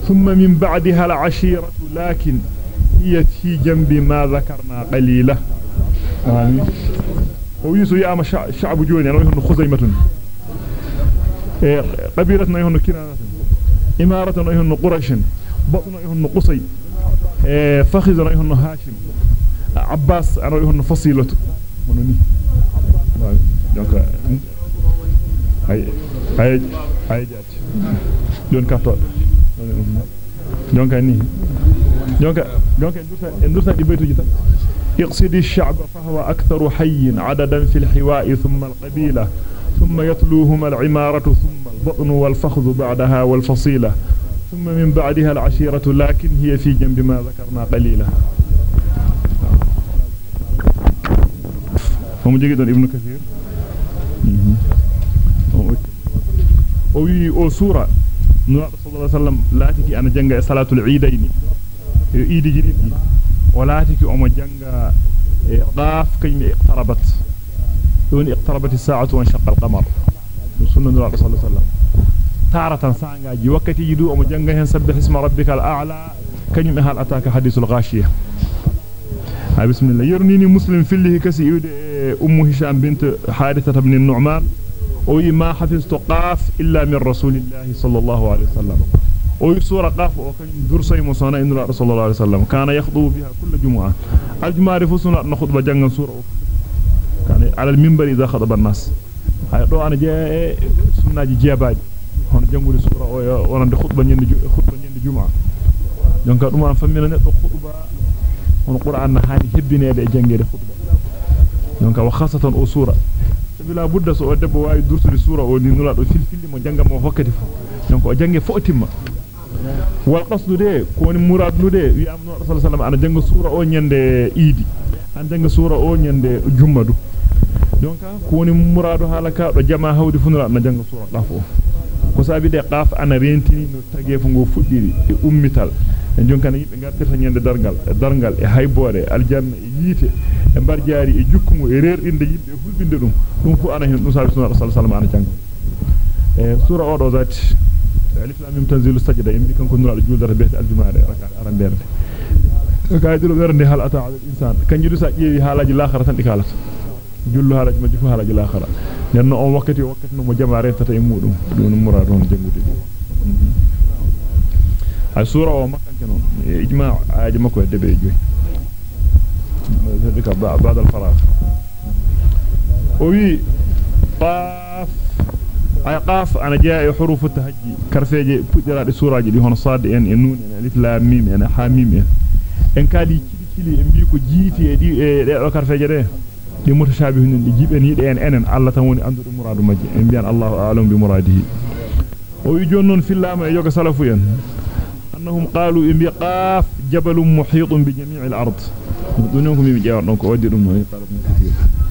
ثم من بعدها العشيرة لكن هي في جنب ما ذكرنا قليلة آمين. ويسو ياما شعب جوني أنا يهن خزيمة. قبيله يهن كنانة. إمارة يهن قريش. بطن يهن قصي. فخذ يهن هاشم. عباس أنا يهن فصيله منني دونك يقصد الشعب فهو أكثر حي عددا في الحواء ثم القبيلة ثم يتلوهما العمارة ثم البطن والفخذ بعدها والفصيلة ثم من بعدها العشيرة لكن هي في جنب ما ذكرنا قليلا هم جيدون ابن كثير وي أو سورة نور صلى الله عليه وسلم لا تكي أنا جنگ صلاة العيدين عيد جديد. ولاتك أم جنga قاف كلمة اقتربت. دون اقتربت الساعة وانشق القمر. سنة الله صلى الله عليه وسلم. تارة سانجاجي وقت يدو أم جنga هن سبح اسم ربك الأعلى. كلمة هل أتاك حديث الغاشية؟ هاي بسم الله. يرنيني مسلم في اللي كسي يود أم هشام بنت حارثة بن النعمان. وي ما حفظت قاف إلا من رسول الله صلى الله عليه وسلم. وي سورة قاف وكان درسي مصانا إن رسول الله عليه وسلم كان يخطب بها كل جمعة. الجمعة رفسنا نخطب جنغا سورة كان على المنبر إذا خطب الناس. هاي دو أنا جاء سنة جيبادي هون جنغول سورة ونند خطبة نيند جمعة. jonka dum an fammina neddo khutba on qur'an na hani hebbinede e jangede khutba jonka wa khasatan bila budda so o debbo wawi durtude sura o ni nula do filfilli mo jangam mo hokkati fu jonka o jange fotimma wal qasdu de ko woni muradu de wi amno rasul sallallahu ana janga sura o nyande idi an janga sura o nyande jummadu jonka ko woni muradu halaka do jama hawdi funura na janga sura dafo ko sabi de qaf ana rentini no tagefu go fuddiri e ummital jonkana yimbe gartirta nyande dargal e dargal e haybore aljanna e yite e barjaari e jukkumu e reerdinde yimbe e hulbinde dum dum fu ana hen dum sabi sunna rasul sallallahu alaihi wasallam e sura o do zati alif lam mim tanzilu sajda yimbe kanko nura juldata beete aljumaade raka aramberde kaydul wernde hal ata al insan kanjidu sa jeewi halaji laakhara tan dikalata jullu halaji majju fu halaji laakhara nenno on wakkati wakkati no mo jama rentata e mudum dum muradu on jangude ay sura non ijma aaji makko e debe joy ذلك بعد الفراغ وي قاف ay qaf ana jaa e hurufu tahajji karfeje puddirade suraji di hono sad en e nun en alif lam mim en ha mim en en kali cili cili en bi ko jiiti e di e de karfeje de di mutashabihun di jibeni de en enen Allah tan woni andude muradu majji en biyan Allahu a'lam bi muradihi o wi jonnon fillama e yoga salafu en annahum qalu bi qaf jabalun muhitun bi jami'il ard dunon ko mi jeewa don ko waddi dum no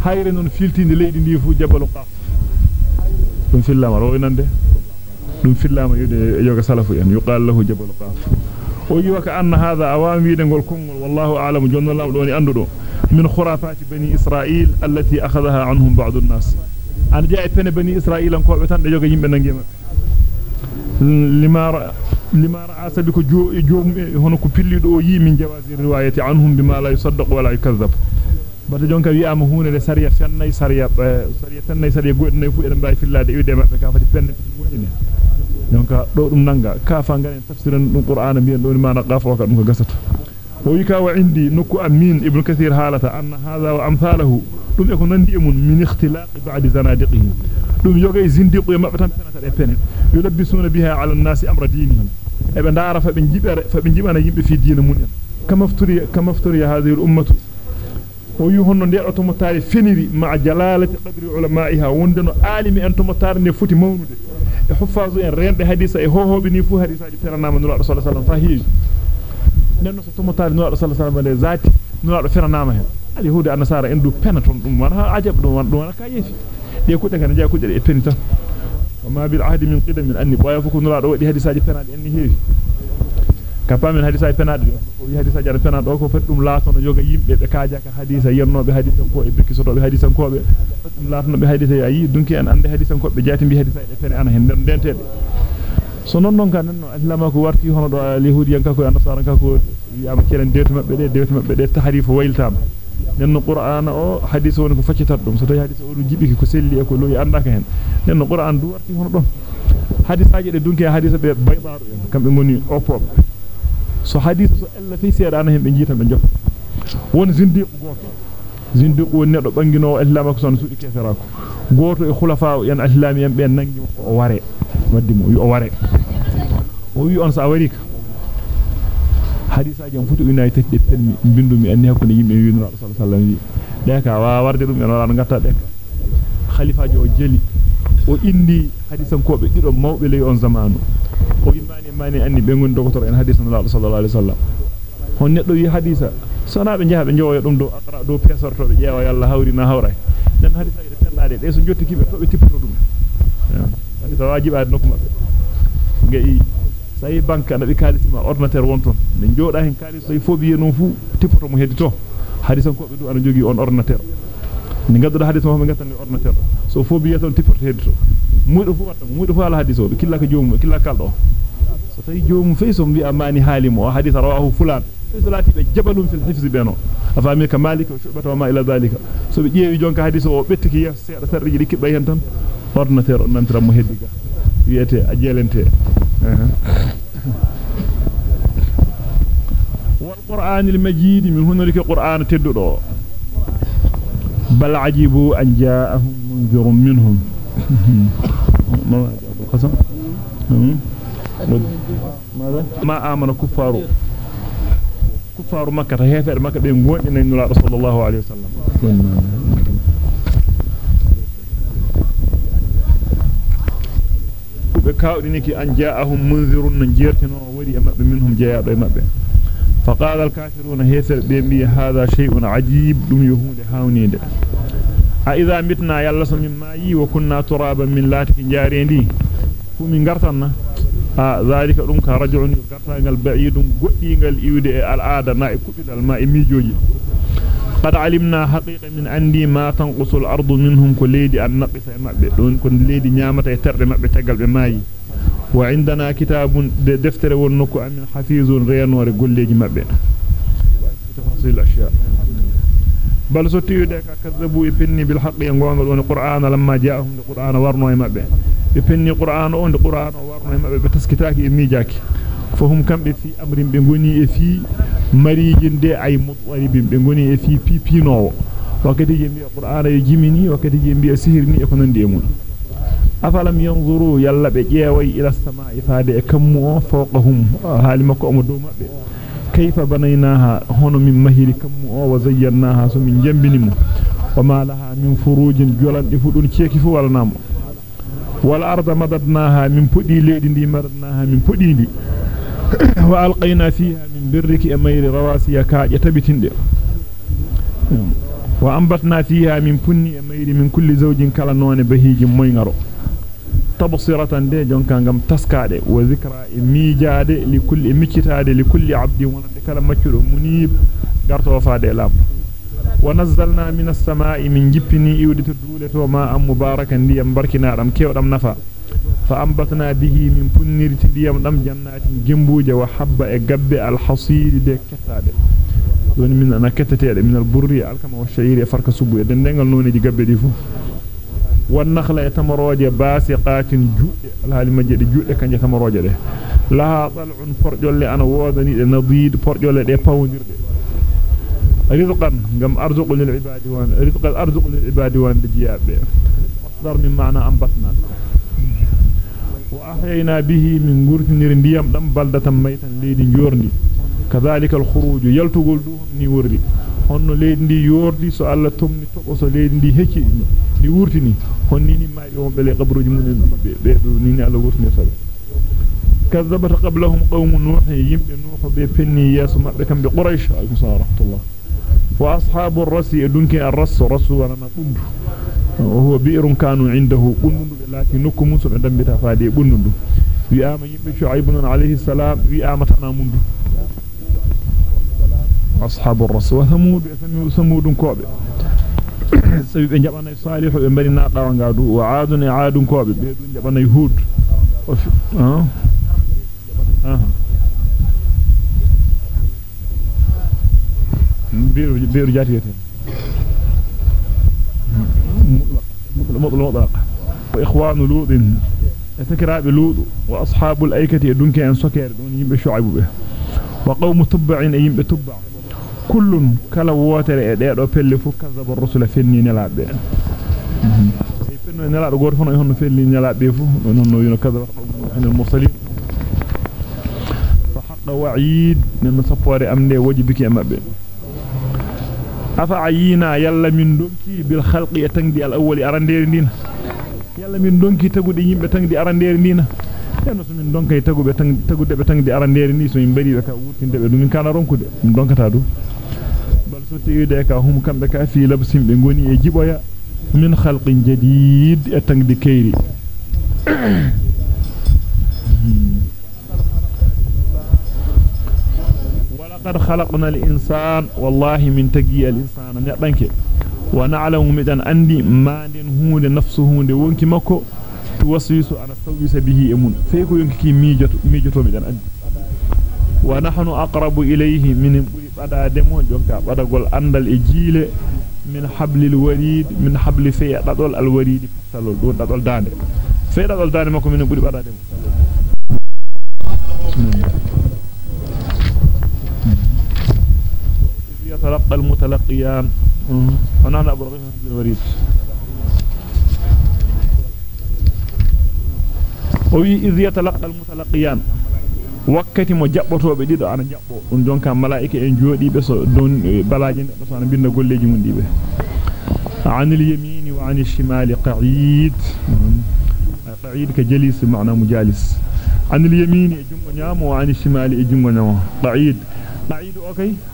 hayre non filtinde leydi ndi fu jabalu qaf dum fillama ro nande dum fillama yude yoga salafu en yuqal lahu jabalu qaf o yi waka anna hadha awami de gol kongol wallahu a'lamu jonna lam doni andudo min khurafat bani isra'il allati akhadhaha لما رأى سبيك جو جو هنا كفيل دو يي من جواز الرواية عنهم بما لا يصدق ولا يكذب. بعد جون كبي أم هون لسريع سنة سريع سريع سنة سريع قد نيفو إدم باي في الله ديوده ما تكافد فين جون كدو دم نعى كاف عن يعني جن تفسير القرآن بين دون ما نقف وقت نك جسد ويكا وعندي نك أمين ابن كثير حالة أن هذا وأمثاله دم يكون نديم من اختلاق بعد زنادقه دم يوجي زنديق يوم ما بتم سنة يلبسون بها على الناس أمر دينهم. E be ndara fa be jibere fa be jibana yimbe fi diina mun en kama fturi kama fturi hadhihi al-ummatu o yu honno de to motari feniri ma jalalati qadri ulamaiha wondeno alimi en to motari ne futi mawnude e huffazu en rembe hadisa e hohobe ni fu hadisaji teranama nula sallallahu alaihi wasallam fahiyi nenno so to motari nula sallallahu alaihi wasallam zati nula feranama hen ali hude annasara en du penaton dum wan ha ajab dum wan dum wan ka yefi de kudde kan ja kudde e penita وما بالعهد من قدم من أني بوايا فكون رادو دي هدي ساجي فناد أني هي. كفا من هدي ساجي فناد. وي هدي ساجي رادو فناد. وكو فتوم لاتون يوغا ييمبي بي كاجا كا حديثا يرنو بي حديثا كو ايبكي سودو بي حديثا كو بي فتوم لاتون بي حديثا ايي دونكي أن أندي حديثا كو بي جاتي بي حديثا دي فني. أنا هن دم دنتي so non non kan non alama ko warti hono do alihudi yankako andasaran kako yama kelen detu mabbe de detu mabbe de tahrifu wailtama nenno qur'ana o hadith woni ko faccitat dum so tawi hadith o dum jibiki ko selli e ko loyi andaka hen nenno qur'an du warti hono don hadisaaji de dunki hadith be baybaaru en kambe ngoni opobe so hadith so ella fi seedana hen be jiita be jokka won zindiq goto zindiq won neddo bangino islama ko son sudi keferako goto e khulafa en islami en be nangi ko o ware waddi mo o ware o wi on sa warika hadisaaji am futu unay tekde penmi bindumi anni hakkunde yimbe wi nura sallallahu alaihi wasallam de ka wa warde dum en wala ngatta de ka khalifaaji o jeli o indi hadisan ko be dido mawbe ley on zamanu o yimani mani anni be ngon doktor en hadisan sallallahu alaihi wasallam hon neddo wi hadisa sona be jaha be jowo dum do aqra do pesorto be jeewa yalla hawri na hawray den hadisaaji de pendade de so jotti kibe to be tippoto dum hadisa wajibaade nokku mabbe ngai sai banka da bi kalisi ma ordinateur wonton be joda hen kalisi sai fobi non fu tippoto mo heddi to hadisan ko be du ana jogi on ordinateur ni gaddo hadis mo be ngatan ni ordinateur so fobi yeton tippoto heddi to fu watta muydo fu ala hadiso be killa ka joomu killa kaldo so tay joomu fey so mbi amani halimo hadith rawahu fulan salati be jabalun fil hifz beno afami ka malik wa shubata ma ila dalika so be jeewi jonka hadith o bettiki yes seeda sarriji dikki bay hen tan ordinateur on nantira mo heddi ga wiyete a jelente والقرآن المجيد من هنا لك قرآن تدرو. بل عجبوا أن جاءهم منذر منهم. ما آمن كفار. كفار مكة هيفر مكة بين قوان إن الله بكاودنيكي أن جاءهم منذر نجيرتنا وري أمأب منهم جاء أمأب فقال الكافرون هيثر بيمي هذا شيء عجيب دم يهود هاونيد أئذا متنا يلا سمي ماي وكنا ترابا من لاتك جاريندي فمن غرتنا ذلك دم كرجع غرتانgal بعيد godingal iwde al aada na e kubidal ma e mijoji قد علمنا حقيقة من عندي ما تنقص الأرض منهم كليدي أن نقص مأبئ دون كن نعمة يتر مأبئ تقل بماي وعندنا كتاب دفتر ونكو أمن حفيظ ريانور قليج مأبئ تفاصيل الأشياء. بل ستيو ديكا كذبوا يبني بالحق ينقوانغل ون قرآن لما جاءهم القرآن ورنوا مأبئ يبني قرآن ون قرآن ورنوا مأبئ بتسكتاك إميجاك فهم كم في أمر بنغني في مريجين دي أي مطوربين بنغني في بي بي نو وكذا يمي القرآن يجمني وكذا يمي سهرني يكونن ديمون afalam yanzuru yalla be jeeway ila samaa'i faade e kammu o fawqahum haali makko omo dow mabbe kayfa banaynaha hono min mahiri kammu o wa zayyanaha so min jambinimo wama laha min furujin jolandi fudun cieki fu wala namo wal arda madadnaha min pudi leedi ndi madadnaha min pudi ndi wa alqayna fiha min birriki e mayri rawasiya kaaje tabitinde wa ambatna fiha min punni e mayri min kulli zawjin kala none bahiji moyngaro tabsiratan de jonka ngam taskade wa zikra e miijaade li kulli miccitaade li kulli abdin wonande kala maccudo munib garto faade lamdo wa nazzalna minas samaa'i min jippini iwdito duuleto ma am mubarakan ndiyam barkinaadam kewdam nafa fa ambatna bihi min punnirti ndiyam dam jannatin gembuuje wa habba e gabbe al hasiri de kettaade don min ana kettatede min al burri alkama wa shayri e farka subu e dendengal noneji gabbe di fu wan nakhla e tamaroje basiqatin judde وأحينا به من غرث نرنديم دم بلدة ميتا ليدي يورني كذلك الخروج. يلتقل دوهم نيوردي هن ليدي يوردي سؤال توم نتقص ليدي هكي نيوردني هن نيني ما يوم بلي قبر جمون نيني على غرث نيسابي كذبت قبلهم قوم نوح يمب نوح بيبني ياسو مردكم بقريش أكسان رحمة الله. وأصحاب الرسي دونك الرس رسو ونما قدر هو بئر كانوا عنده بندو لكن نكم موسى عندما تفادي بندو ويأما يمي شعيب عليه السلام ويأما تنامون أصحاب الرسول. ثمود ثمود كعب سيب إن جبنا صالح ومبني ناقا وانقادو وعاد عاد كعب بيدون جبنا يهود. آه. آه. بيرو جاتيتين المطلق وإخوان لوط تكراب لوط وأصحاب الأيكة دونك أن سكر دونهم بشعب به. وقوم تبع أيهم بتبع كل كلاوات رئيات وفلف كذب الرسل في النلاب به. نلا رغور فنو يهن في نلا بيفو نونو يونو كذا من المرسلين. فحق وعيد من صفوري أمني وجبك يا مبين afa ayina yalla min donki bil khalqi tangdi al awwali arandere dina yalla min donki tagude yimbe tangdi arandere dina en so min donkay tagube tagude be tangdi arandere ni so min bari be ka wurtinde be dum kana ronkude dum donkata du bal so tiide ka hum kambe ka fi labsim be ngoni e jiboya min khalqin jadid e tangdi kayri لقد خلقنا الإنسان والله من تجي الإنسان نعلنك ونعلم مدن أندي ما دين هون نفسه هون وونك مكو توسوس أنا سويس به أمون. فيكو ينكي ميجت ميجتو مدن أندي ونحن أقرب إليه من بدا دمو جونكا بدا قول أندل إجيل من حبل الوريد من حبل في دول الوريد فسلول دون دول داند في دول داند مكو من بدا دمو. يتلقى المتلقيان. أنا أنا أبو رغيف الوريد. وإذ يتلقى المتلقيان. وقت ما جبته بديد أنا جب أن جون كان ملاك إنجو دي بس دون بلاجين بس أنا بين نقول لي جمودي به عن اليمين وعن الشمال قعيد. قعيد كجلس معنا مجالس. عن اليمين جمعنا وعن الشمال جمعنا قعيد. قعيد أوكي؟ okay.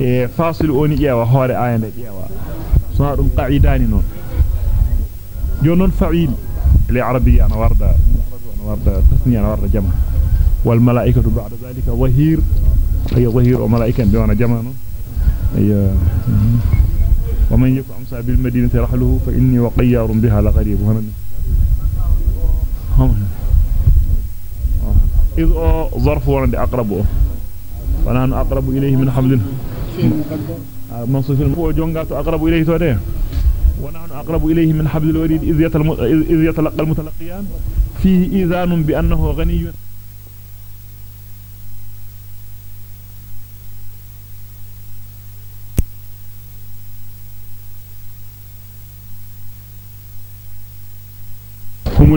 E fasil oni ƴeewa hoore ayande ƴeewa so dum qa'idani non jonon fa'il li arabiyya ana warda ana warda tasniya ana warda jama wal malaikatu ba'da zalika zahir ay zahir wa malaikan bi wana jama non ay wa man yaku amsa bil madinati rahluhu fa inni wa qayyarun biha la gharib hanan إذ ظرف ورد أقربه ونحن أقرب إليه من حبل منصوف هو جونغات أقرب إليه توده. ونحن أقرب إليه من حبل الوريد إذ. إذ يتلقى المتلقيان. فيه إذان بأنه غني. هم